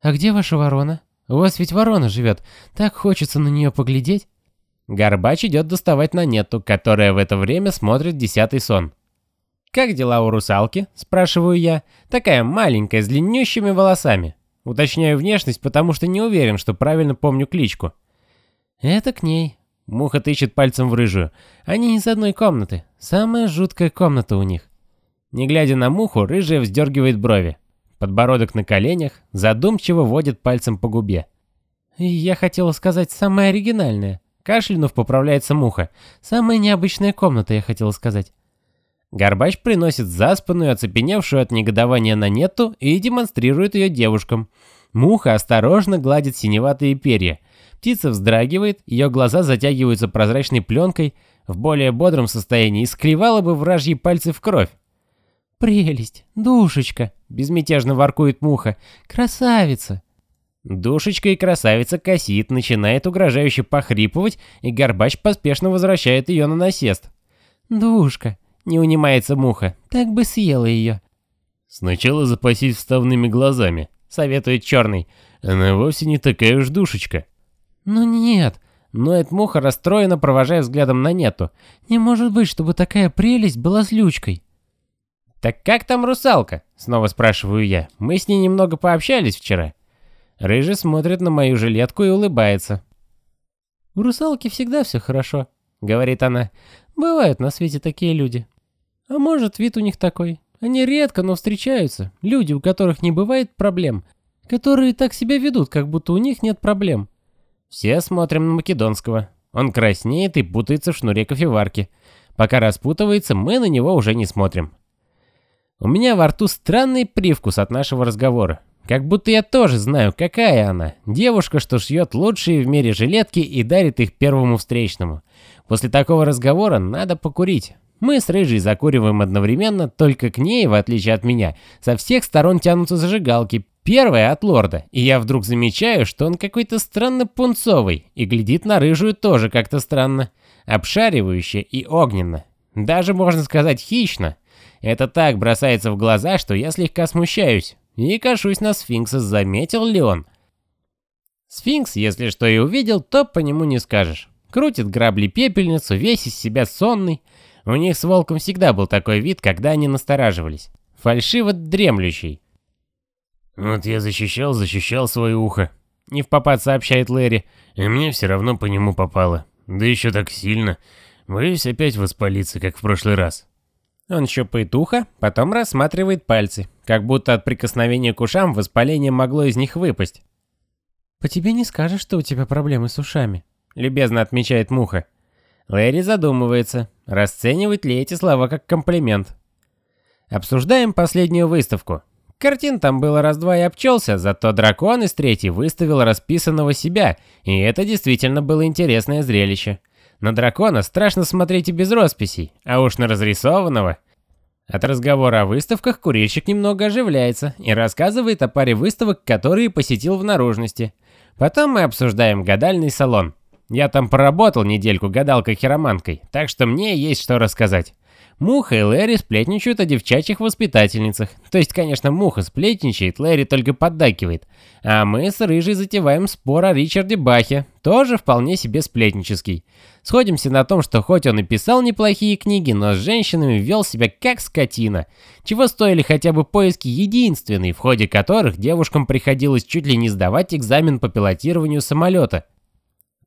«А где ваша ворона? У вас ведь ворона живет. Так хочется на нее поглядеть». Горбач идет доставать на нету, которая в это время смотрит десятый сон. «Как дела у русалки?» – спрашиваю я. Такая маленькая, с длиннющими волосами. Уточняю внешность, потому что не уверен, что правильно помню кличку. «Это к ней». Муха тычет пальцем в рыжую. «Они из одной комнаты. Самая жуткая комната у них». Не глядя на муху, рыжая вздергивает брови. Подбородок на коленях, задумчиво водит пальцем по губе. «Я хотела сказать самая оригинальная». Кашлянув поправляется муха. «Самая необычная комната, я хотела сказать». Горбач приносит заспанную, оцепеневшую от негодования на нету и демонстрирует ее девушкам. Муха осторожно гладит синеватые перья. Птица вздрагивает, ее глаза затягиваются прозрачной пленкой, в более бодром состоянии искривала бы вражьи пальцы в кровь. «Прелесть! Душечка!» — безмятежно воркует муха. «Красавица!» Душечка и красавица косит, начинает угрожающе похрипывать, и Горбач поспешно возвращает ее на насест. «Душка!» — не унимается муха. «Так бы съела ее!» «Сначала запасись вставными глазами», — советует Черный. «Она вовсе не такая уж душечка». «Ну нет!» — ноет муха, расстроенно провожая взглядом на нету. «Не может быть, чтобы такая прелесть была злючкой!» «Так как там русалка?» — снова спрашиваю я. «Мы с ней немного пообщались вчера». Рыжий смотрит на мою жилетку и улыбается. «У русалки всегда все хорошо», — говорит она. «Бывают на свете такие люди. А может, вид у них такой. Они редко, но встречаются. Люди, у которых не бывает проблем. Которые так себя ведут, как будто у них нет проблем». Все смотрим на Македонского. Он краснеет и путается в шнуре кофеварки. Пока распутывается, мы на него уже не смотрим. У меня во рту странный привкус от нашего разговора. Как будто я тоже знаю, какая она. Девушка, что шьет лучшие в мире жилетки и дарит их первому встречному. После такого разговора надо покурить. Мы с Рыжей закуриваем одновременно, только к ней, в отличие от меня, со всех сторон тянутся зажигалки. Первая от лорда, и я вдруг замечаю, что он какой-то странно пунцовый, и глядит на Рыжую тоже как-то странно. Обшаривающе и огненно. Даже, можно сказать, хищно. Это так бросается в глаза, что я слегка смущаюсь. И кашусь на сфинкса, заметил ли он. Сфинкс, если что и увидел, то по нему не скажешь. Крутит грабли пепельницу, весь из себя сонный. У них с волком всегда был такой вид, когда они настораживались. Фальшиво дремлющий. «Вот я защищал, защищал свое ухо», — не в попад сообщает Лэри. «И мне все равно по нему попало. Да еще так сильно. Боюсь опять воспалиться, как в прошлый раз». Он щупает ухо, потом рассматривает пальцы, как будто от прикосновения к ушам воспаление могло из них выпасть. «По тебе не скажешь, что у тебя проблемы с ушами», — любезно отмечает Муха. Лэри задумывается, расценивать ли эти слова как комплимент. Обсуждаем последнюю выставку. Картин там было раз-два и обчелся, зато дракон из третьей выставил расписанного себя, и это действительно было интересное зрелище. На дракона страшно смотреть и без росписей, а уж на разрисованного. От разговора о выставках курильщик немного оживляется и рассказывает о паре выставок, которые посетил в наружности. Потом мы обсуждаем гадальный салон. Я там поработал недельку гадалкой-хироманкой, так что мне есть что рассказать. Муха и Лэри сплетничают о девчачьих воспитательницах. То есть, конечно, Муха сплетничает, Лэри только поддакивает. А мы с Рыжей затеваем спор о Ричарде Бахе, тоже вполне себе сплетнический. Сходимся на том, что хоть он и писал неплохие книги, но с женщинами вел себя как скотина. Чего стоили хотя бы поиски единственной, в ходе которых девушкам приходилось чуть ли не сдавать экзамен по пилотированию самолета.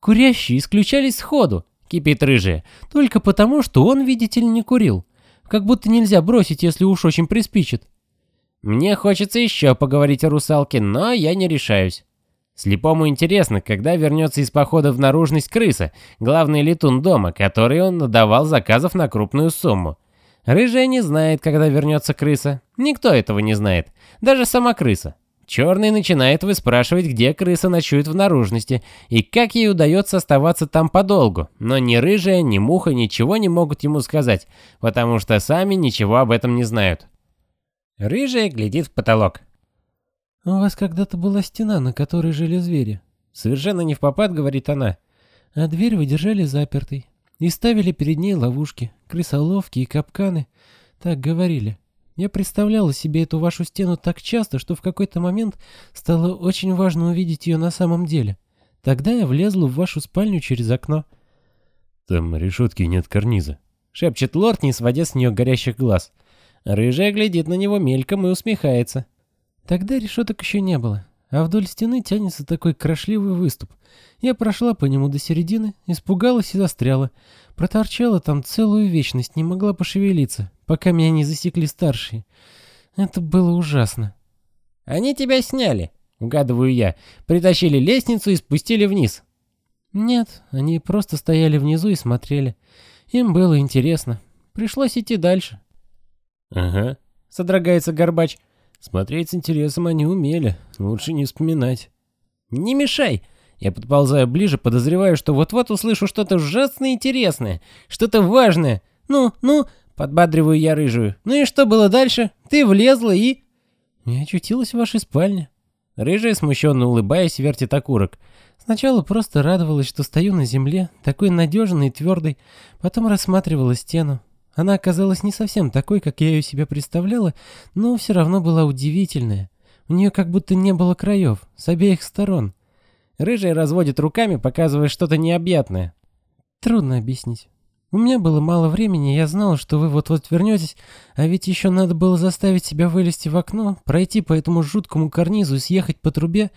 Курящие исключались сходу, кипит рыжая, только потому, что он, видите ли, не курил. Как будто нельзя бросить, если уж очень приспичит. Мне хочется еще поговорить о русалке, но я не решаюсь. Слепому интересно, когда вернется из похода в наружность крыса, главный летун дома, который он надавал заказов на крупную сумму. Рыжая не знает, когда вернется крыса. Никто этого не знает. Даже сама крыса. Черный начинает выспрашивать, где крыса ночует в наружности и как ей удается оставаться там подолгу, но ни рыжая, ни муха ничего не могут ему сказать, потому что сами ничего об этом не знают. Рыжая глядит в потолок. «У вас когда-то была стена, на которой жили звери». Совершенно не в попад, говорит она. «А дверь вы держали запертой. И ставили перед ней ловушки, крысоловки и капканы. Так говорили. Я представляла себе эту вашу стену так часто, что в какой-то момент стало очень важно увидеть ее на самом деле. Тогда я влезла в вашу спальню через окно». «Там решетки нет карниза», — шепчет лорд, не сводя с нее горящих глаз. Рыжая глядит на него мельком и усмехается. Тогда решеток еще не было, а вдоль стены тянется такой крошливый выступ. Я прошла по нему до середины, испугалась и застряла. Проторчала там целую вечность, не могла пошевелиться, пока меня не засекли старшие. Это было ужасно. «Они тебя сняли», — угадываю я. «Притащили лестницу и спустили вниз». «Нет, они просто стояли внизу и смотрели. Им было интересно. Пришлось идти дальше». «Ага», — содрогается Горбач. «Смотреть с интересом они умели. Лучше не вспоминать». «Не мешай!» Я подползаю ближе, подозреваю, что вот-вот услышу что-то ужасно интересное, что-то важное. «Ну, ну!» — подбадриваю я рыжую. «Ну и что было дальше? Ты влезла и...» «Я очутилась в вашей спальне». Рыжая, смущенно улыбаясь, вертит окурок. Сначала просто радовалась, что стою на земле, такой надежный и твердый, потом рассматривала стену. Она оказалась не совсем такой, как я ее себе представляла, но все равно была удивительная. У нее как будто не было краев, с обеих сторон. Рыжая разводит руками, показывая что-то необъятное. Трудно объяснить. У меня было мало времени, я знала, что вы вот-вот вернетесь, а ведь еще надо было заставить себя вылезти в окно, пройти по этому жуткому карнизу и съехать по трубе,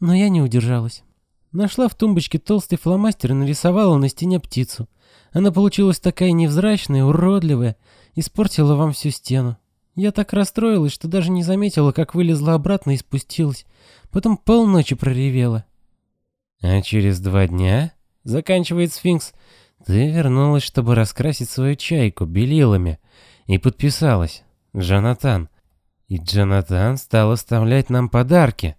но я не удержалась. Нашла в тумбочке толстый фломастер и нарисовала на стене птицу. Она получилась такая невзрачная, уродливая, испортила вам всю стену. Я так расстроилась, что даже не заметила, как вылезла обратно и спустилась. Потом полночи проревела. А через два дня, заканчивает сфинкс, ты вернулась, чтобы раскрасить свою чайку белилами, и подписалась. Джонатан. И Джонатан стал оставлять нам подарки.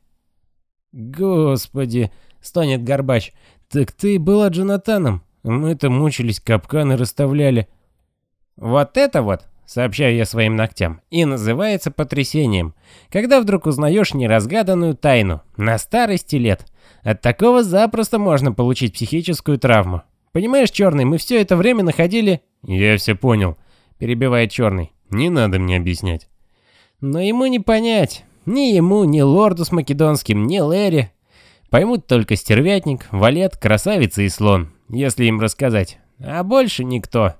Господи, стонет Горбач. Так ты была Джонатаном. Мы-то мучились, капканы расставляли. Вот это вот, сообщаю я своим ногтям, и называется потрясением. Когда вдруг узнаешь неразгаданную тайну на старости лет. От такого запросто можно получить психическую травму. Понимаешь, Черный, мы все это время находили... Я все понял, перебивает Черный. Не надо мне объяснять. Но ему не понять. Ни ему, ни лорду с македонским, ни Лэри. Поймут только стервятник, валет, красавица и слон если им рассказать. А больше никто.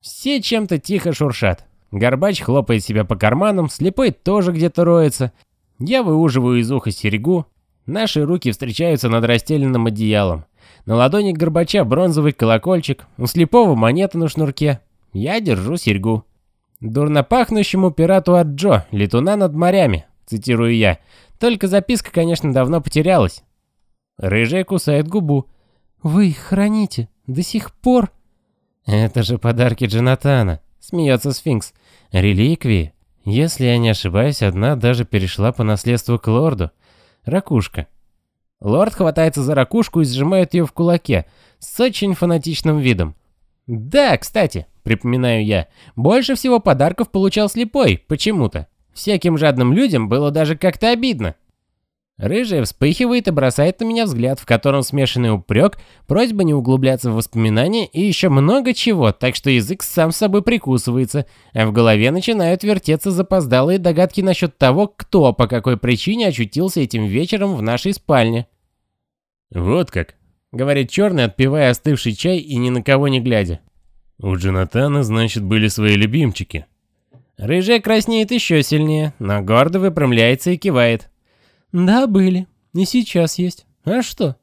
Все чем-то тихо шуршат. Горбач хлопает себя по карманам, слепой тоже где-то роется. Я выуживаю из уха серьгу. Наши руки встречаются над расстеленным одеялом. На ладони Горбача бронзовый колокольчик, у слепого монета на шнурке. Я держу серьгу. «Дурно пахнущему пирату от Джо, летуна над морями», цитирую я. Только записка, конечно, давно потерялась. Рыжая кусает губу. «Вы их храните? До сих пор?» «Это же подарки Джонатана», — смеется сфинкс. «Реликвии. Если я не ошибаюсь, одна даже перешла по наследству к лорду. Ракушка». Лорд хватается за ракушку и сжимает ее в кулаке, с очень фанатичным видом. «Да, кстати», — припоминаю я, — «больше всего подарков получал слепой, почему-то. Всяким жадным людям было даже как-то обидно». Рыжая вспыхивает и бросает на меня взгляд, в котором смешанный упрек, просьба не углубляться в воспоминания и еще много чего, так что язык сам с собой прикусывается, а в голове начинают вертеться запоздалые догадки насчет того, кто по какой причине очутился этим вечером в нашей спальне. «Вот как», — говорит черный, отпивая остывший чай и ни на кого не глядя. «У Джонатана, значит, были свои любимчики». Рыжая краснеет еще сильнее, но гордо выпрямляется и кивает. «Да, были. И сейчас есть. А что?»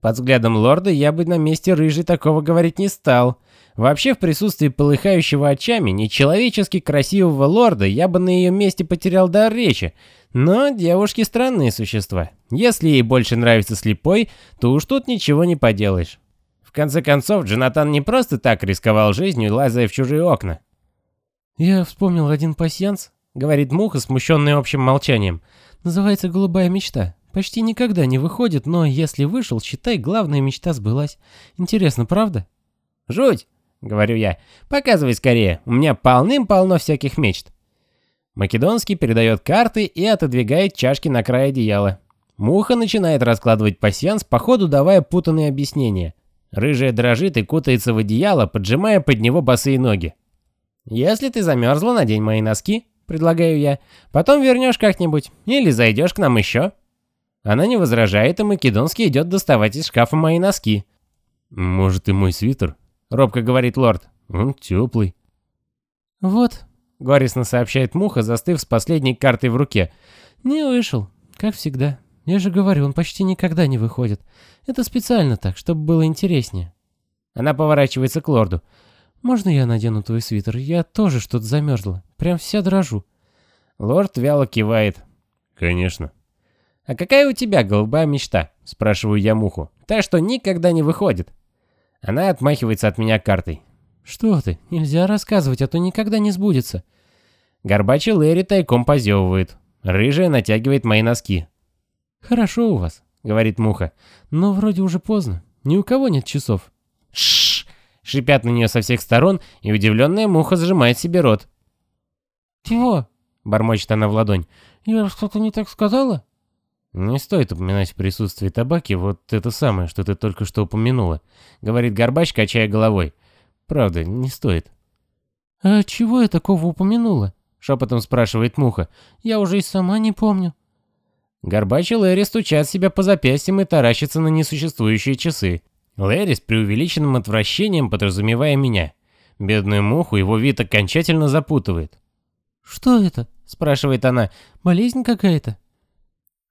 Под взглядом лорда я бы на месте рыжей такого говорить не стал. Вообще, в присутствии полыхающего очами, нечеловечески красивого лорда, я бы на ее месте потерял дар речи. Но девушки странные существа. Если ей больше нравится слепой, то уж тут ничего не поделаешь. В конце концов, Джонатан не просто так рисковал жизнью, лазая в чужие окна. «Я вспомнил один пасьянс», — говорит Муха, смущенный общим молчанием. Называется «Голубая мечта». Почти никогда не выходит, но если вышел, считай, главная мечта сбылась. Интересно, правда? Жуть, говорю я. Показывай скорее, у меня полным-полно всяких мечт. Македонский передает карты и отодвигает чашки на край одеяла. Муха начинает раскладывать пасьянс, по ходу давая путанные объяснения. Рыжая дрожит и кутается в одеяло, поджимая под него босые ноги. «Если ты замерзла, надень мои носки», — предлагаю я. «Потом вернешь как-нибудь. Или зайдешь к нам еще». Она не возражает, и Македонский идет доставать из шкафа мои носки. «Может, и мой свитер?» — робко говорит лорд. «Он теплый». «Вот», — горестно сообщает Муха, застыв с последней картой в руке. «Не вышел, как всегда. Я же говорю, он почти никогда не выходит. Это специально так, чтобы было интереснее». Она поворачивается к лорду. «Можно я надену твой свитер? Я тоже что-то замерзла. Прям вся дрожу». Лорд вяло кивает. «Конечно». «А какая у тебя голубая мечта?» – спрашиваю я муху. «Та, что никогда не выходит». Она отмахивается от меня картой. «Что ты? Нельзя рассказывать, а то никогда не сбудется». Горбачий Лэри тайком позевывает. Рыжая натягивает мои носки. «Хорошо у вас», — говорит Муха. «Но вроде уже поздно. Ни у кого нет часов». «Шшш!» — шипят на нее со всех сторон, и удивленная Муха зажимает себе рот. «Чего?» — бормочет она в ладонь. «Я что-то не так сказала?» «Не стоит упоминать в присутствии табаки вот это самое, что ты только что упомянула», — говорит Горбач, качая головой. «Правда, не стоит». «А чего я такого упомянула?» — шепотом спрашивает Муха. «Я уже и сама не помню». Горбач и Лэри стучат себя по запястьям и таращатся на несуществующие часы. Лэри с преувеличенным отвращением подразумевая меня. Бедную Муху его вид окончательно запутывает. «Что это?» — спрашивает она. «Болезнь какая-то?»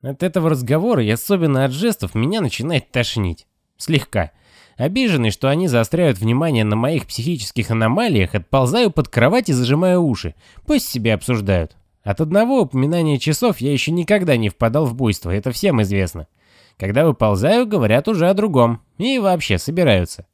От этого разговора и особенно от жестов меня начинает тошнить. Слегка. Обиженный, что они заостряют внимание на моих психических аномалиях, отползаю под кровать и зажимаю уши. Пусть себе обсуждают. От одного упоминания часов я еще никогда не впадал в буйство, это всем известно. Когда выползаю, говорят уже о другом. И вообще собираются.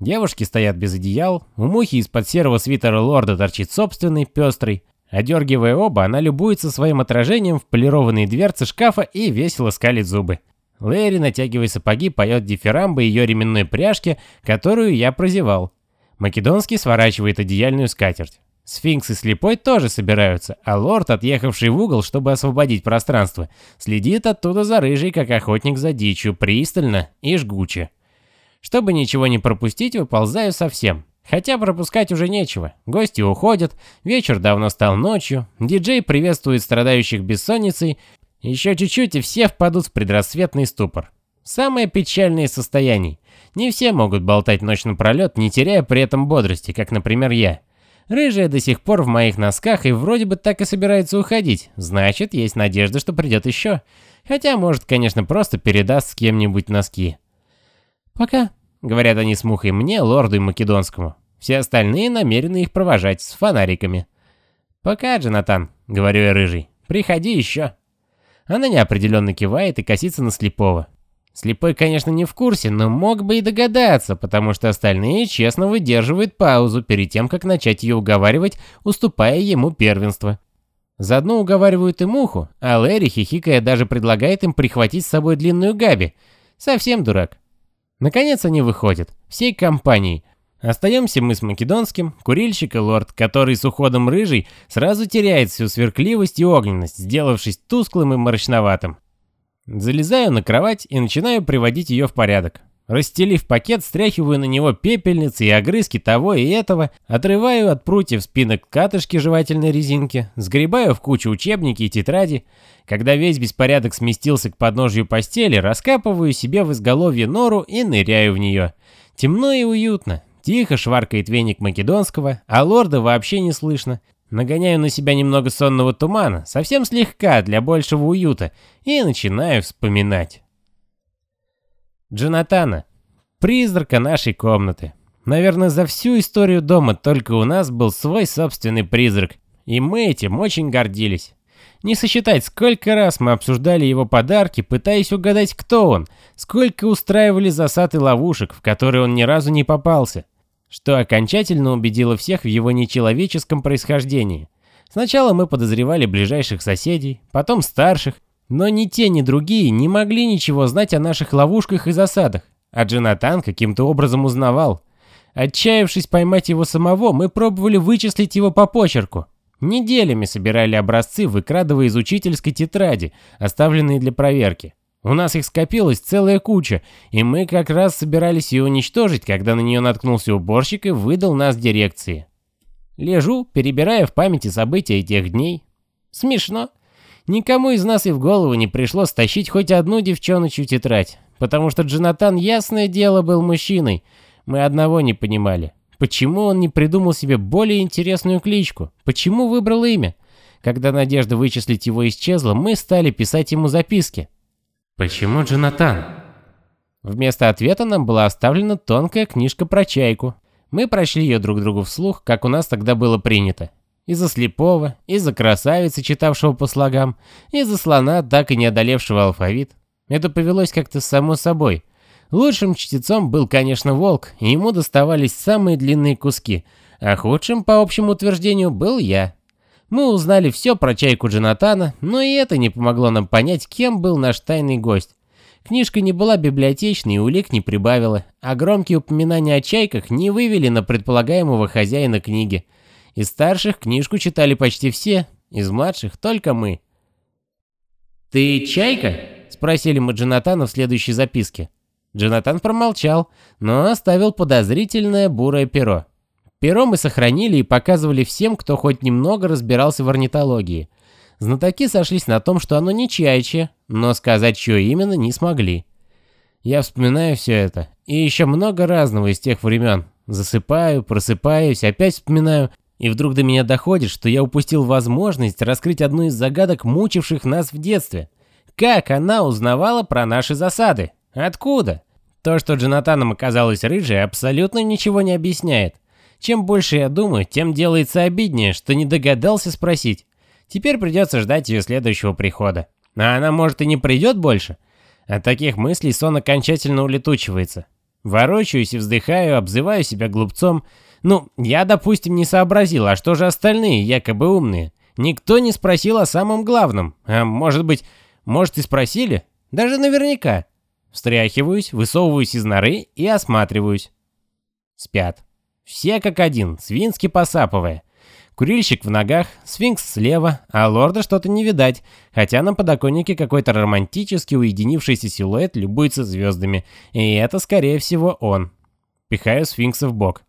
Девушки стоят без одеял, у мухи из-под серого свитера лорда торчит собственный, пестрый. Одергивая оба, она любуется своим отражением в полированной дверце шкафа и весело скалит зубы. Лэри, натягивая сапоги, поет дифирамбы ее ременной пряжки, которую я прозевал. Македонский сворачивает одеяльную скатерть. Сфинкс и слепой тоже собираются, а лорд, отъехавший в угол, чтобы освободить пространство, следит оттуда за рыжей, как охотник за дичью, пристально и жгуче. Чтобы ничего не пропустить, выползаю совсем. Хотя пропускать уже нечего. Гости уходят, вечер давно стал ночью, диджей приветствует страдающих бессонницей, еще чуть-чуть и все впадут в предрассветный ступор. Самое печальное состояние. Не все могут болтать ночь напролет, не теряя при этом бодрости, как, например, я. Рыжая до сих пор в моих носках и вроде бы так и собирается уходить. Значит, есть надежда, что придет еще. Хотя, может, конечно, просто передаст с кем-нибудь носки. «Пока», — говорят они с Мухой мне, лорду и Македонскому. Все остальные намерены их провожать с фонариками. «Пока, Джонатан», — говорю я рыжий. «Приходи еще». Она неопределенно кивает и косится на слепого. Слепой, конечно, не в курсе, но мог бы и догадаться, потому что остальные честно выдерживают паузу перед тем, как начать ее уговаривать, уступая ему первенство. Заодно уговаривают и Муху, а Лэри, хихикая, даже предлагает им прихватить с собой длинную Габи. Совсем дурак. Наконец они выходят, всей компанией. Остаемся мы с Македонским, курильщик и лорд, который с уходом рыжий сразу теряет всю сверкливость и огненность, сделавшись тусклым и мрачноватым. Залезаю на кровать и начинаю приводить ее в порядок. Расстелив пакет, стряхиваю на него пепельницы и огрызки того и этого, отрываю от прутьев спинок катышки жевательной резинки, сгребаю в кучу учебники и тетради. Когда весь беспорядок сместился к подножью постели, раскапываю себе в изголовье нору и ныряю в нее. Темно и уютно. Тихо шваркает веник Македонского, а лорда вообще не слышно. Нагоняю на себя немного сонного тумана, совсем слегка, для большего уюта, и начинаю вспоминать. Джонатана. Призрака нашей комнаты. Наверное, за всю историю дома только у нас был свой собственный призрак, и мы этим очень гордились. Не сосчитать, сколько раз мы обсуждали его подарки, пытаясь угадать, кто он, сколько устраивали засад и ловушек, в которые он ни разу не попался что окончательно убедило всех в его нечеловеческом происхождении. Сначала мы подозревали ближайших соседей, потом старших, но ни те, ни другие не могли ничего знать о наших ловушках и засадах, а Джонатан каким-то образом узнавал. Отчаявшись поймать его самого, мы пробовали вычислить его по почерку. Неделями собирали образцы, выкрадывая из учительской тетради, оставленные для проверки. У нас их скопилась целая куча, и мы как раз собирались ее уничтожить, когда на нее наткнулся уборщик и выдал нас дирекции. Лежу, перебирая в памяти события тех дней. Смешно. Никому из нас и в голову не пришло стащить хоть одну девчоночью тетрадь, потому что Джонатан, ясное дело, был мужчиной. Мы одного не понимали. Почему он не придумал себе более интересную кличку? Почему выбрал имя? Когда надежда вычислить его исчезла, мы стали писать ему записки. Почему Джонатан? Вместо ответа нам была оставлена тонкая книжка про чайку. Мы прочли ее друг другу вслух, как у нас тогда было принято. Из-за слепого, из-за красавицы, читавшего по слогам, из-за слона, так и не одолевшего алфавит. Это повелось как-то само собой. Лучшим чтецом был, конечно, волк, и ему доставались самые длинные куски, а худшим, по общему утверждению, был я. Мы узнали все про чайку Джонатана, но и это не помогло нам понять, кем был наш тайный гость. Книжка не была библиотечной и улик не прибавила, а громкие упоминания о чайках не вывели на предполагаемого хозяина книги. Из старших книжку читали почти все, из младших только мы. «Ты чайка?» – спросили мы Джонатана в следующей записке. Джонатан промолчал, но оставил подозрительное бурое перо. Перо мы сохранили и показывали всем, кто хоть немного разбирался в орнитологии. Знатоки сошлись на том, что оно не чайче, но сказать, что именно, не смогли. Я вспоминаю все это, и еще много разного из тех времен. Засыпаю, просыпаюсь, опять вспоминаю, и вдруг до меня доходит, что я упустил возможность раскрыть одну из загадок, мучивших нас в детстве. Как она узнавала про наши засады? Откуда? То, что Джонатаном оказалась рыжей, абсолютно ничего не объясняет. Чем больше я думаю, тем делается обиднее, что не догадался спросить. Теперь придется ждать ее следующего прихода. А она, может, и не придет больше? От таких мыслей сон окончательно улетучивается. Ворочаюсь и вздыхаю, обзываю себя глупцом. Ну, я, допустим, не сообразил, а что же остальные, якобы умные? Никто не спросил о самом главном. А может быть, может и спросили? Даже наверняка. Встряхиваюсь, высовываюсь из норы и осматриваюсь. Спят. Все как один, свински посапывая. Курильщик в ногах, сфинкс слева, а лорда что-то не видать, хотя на подоконнике какой-то романтически уединившийся силуэт любуется звездами, и это, скорее всего, он. Пихаю сфинкса в бок.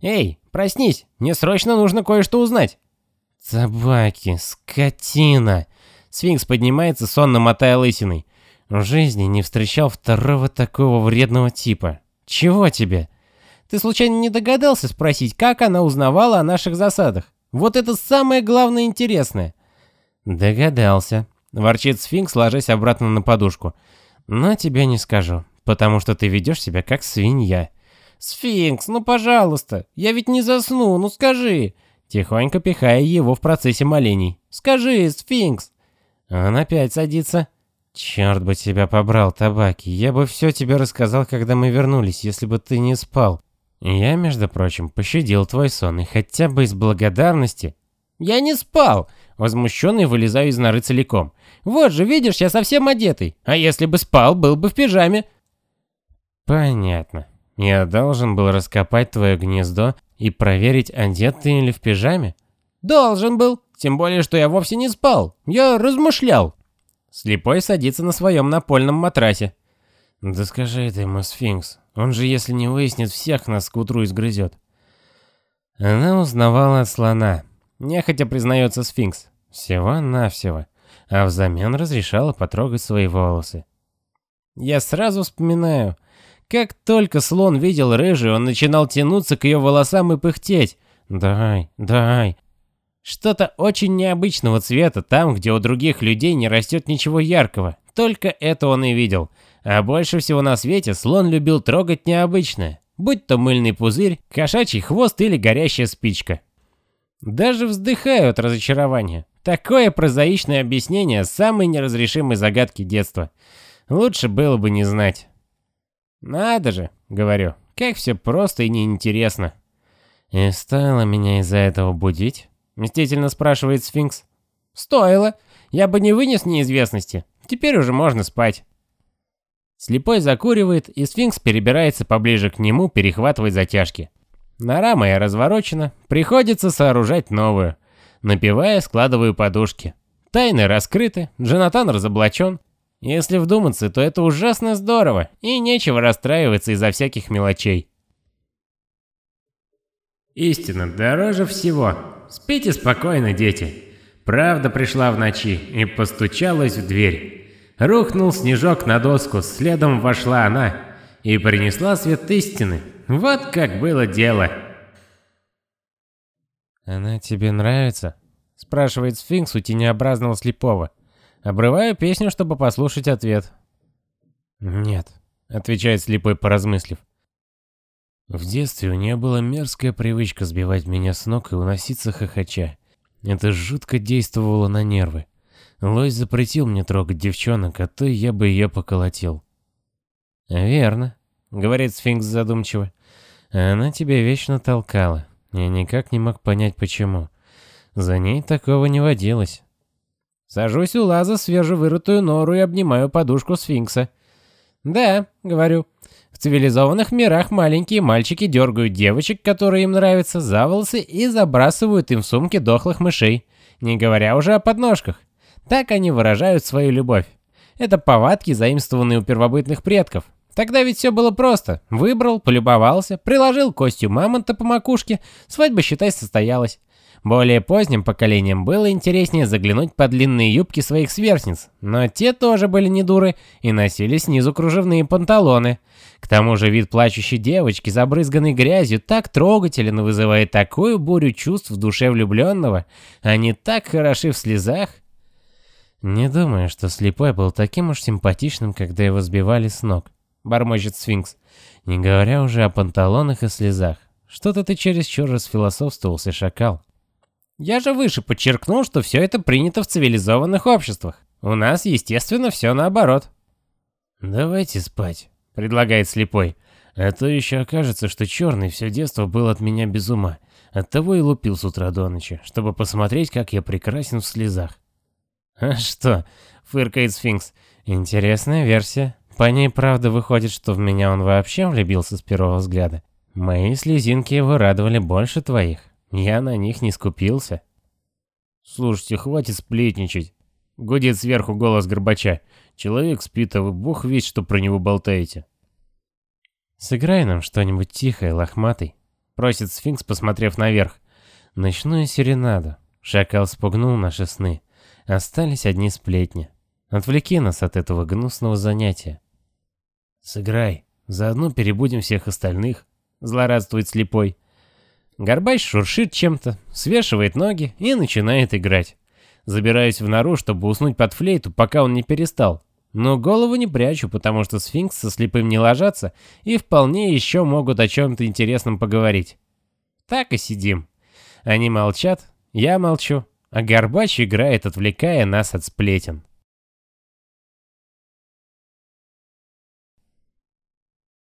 «Эй, проснись, мне срочно нужно кое-что узнать». «Собаки, скотина!» Сфинкс поднимается, сонно мотая лысиной. В жизни не встречал второго такого вредного типа. Чего тебе? Ты случайно не догадался спросить, как она узнавала о наших засадах? Вот это самое главное интересное. Догадался. Ворчит сфинкс, ложась обратно на подушку. Но тебе не скажу, потому что ты ведешь себя как свинья. Сфинкс, ну пожалуйста, я ведь не засну, ну скажи. Тихонько пихая его в процессе молений. Скажи, сфинкс. Он опять садится. «Черт бы тебя побрал, табаки, я бы все тебе рассказал, когда мы вернулись, если бы ты не спал. Я, между прочим, пощадил твой сон, и хотя бы из благодарности...» «Я не спал!» Возмущенный вылезаю из норы целиком. «Вот же, видишь, я совсем одетый. А если бы спал, был бы в пижаме». «Понятно. Я должен был раскопать твое гнездо и проверить, одет ты или в пижаме?» «Должен был. Тем более, что я вовсе не спал. Я размышлял». Слепой садится на своем напольном матрасе. «Да скажи это ему, сфинкс. Он же, если не выяснит, всех нас к утру изгрызет». Она узнавала от слона. Нехотя признается сфинкс. Всего-навсего. А взамен разрешала потрогать свои волосы. Я сразу вспоминаю. Как только слон видел рыжую, он начинал тянуться к ее волосам и пыхтеть. «Дай, дай, что-то очень необычного цвета там, где у других людей не растет ничего яркого. Только это он и видел. А больше всего на свете слон любил трогать необычное. Будь то мыльный пузырь, кошачий хвост или горящая спичка. Даже вздыхаю от разочарования. Такое прозаичное объяснение самой неразрешимой загадки детства. Лучше было бы не знать. «Надо же», — говорю, — «как все просто и неинтересно». «И стоило меня из-за этого будить?» Мстительно спрашивает сфинкс. Стоило. Я бы не вынес неизвестности. Теперь уже можно спать. Слепой закуривает, и сфинкс перебирается поближе к нему, перехватывает затяжки. Нора моя разворочена, приходится сооружать новую. Напивая, складываю подушки. Тайны раскрыты, Джонатан разоблачен. Если вдуматься, то это ужасно здорово, и нечего расстраиваться из-за всяких мелочей. Истина дороже всего. Спите спокойно, дети. Правда пришла в ночи и постучалась в дверь. Рухнул снежок на доску, следом вошла она и принесла свет истины. Вот как было дело. «Она тебе нравится?» — спрашивает сфинкс у тенеобразного слепого. Обрываю песню, чтобы послушать ответ. «Нет», — отвечает слепой, поразмыслив. В детстве у нее была мерзкая привычка сбивать меня с ног и уноситься хохоча. Это жутко действовало на нервы. Лось запретил мне трогать девчонок, а то я бы ее поколотил. «Верно», — говорит сфинкс задумчиво. «Она тебя вечно толкала. Я никак не мог понять, почему. За ней такого не водилось». Сажусь у лаза в свежевырытую нору и обнимаю подушку сфинкса. «Да», — говорю, — «в цивилизованных мирах маленькие мальчики дергают девочек, которые им нравятся, за волосы и забрасывают им в сумки дохлых мышей, не говоря уже о подножках. Так они выражают свою любовь. Это повадки, заимствованные у первобытных предков. Тогда ведь все было просто. Выбрал, полюбовался, приложил костью мамонта по макушке, свадьба, считай, состоялась. Более поздним поколениям было интереснее заглянуть под длинные юбки своих сверстниц, но те тоже были не дуры и носили снизу кружевные панталоны. К тому же вид плачущей девочки, забрызганной грязью, так трогателен и вызывает такую бурю чувств в душе влюбленного. Они так хороши в слезах. «Не думаю, что слепой был таким уж симпатичным, когда его сбивали с ног», — бормочет сфинкс, не говоря уже о панталонах и слезах. «Что-то ты чересчур расфилософствовался, шакал». Я же выше подчеркнул, что все это принято в цивилизованных обществах. У нас, естественно, все наоборот. «Давайте спать», — предлагает слепой. «А то еще окажется, что черный все детство был от меня без ума. Оттого и лупил с утра до ночи, чтобы посмотреть, как я прекрасен в слезах». «А что?» — фыркает сфинкс. «Интересная версия. По ней правда выходит, что в меня он вообще влюбился с первого взгляда. Мои слезинки его радовали больше твоих». Я на них не скупился. Слушайте, хватит сплетничать. Гудит сверху голос Горбача. Человек спит, а вы бог весь, что про него болтаете. Сыграй нам что-нибудь тихое, лохматый. Просит сфинкс, посмотрев наверх. Ночную серенаду. Шакал спугнул наши сны. Остались одни сплетни. Отвлеки нас от этого гнусного занятия. Сыграй. Заодно перебудем всех остальных. Злорадствует слепой. Горбач шуршит чем-то, свешивает ноги и начинает играть. Забираюсь в нору, чтобы уснуть под флейту, пока он не перестал. Но голову не прячу, потому что сфинкс со слепым не ложатся и вполне еще могут о чем-то интересном поговорить. Так и сидим. Они молчат, я молчу, а Горбач играет, отвлекая нас от сплетен.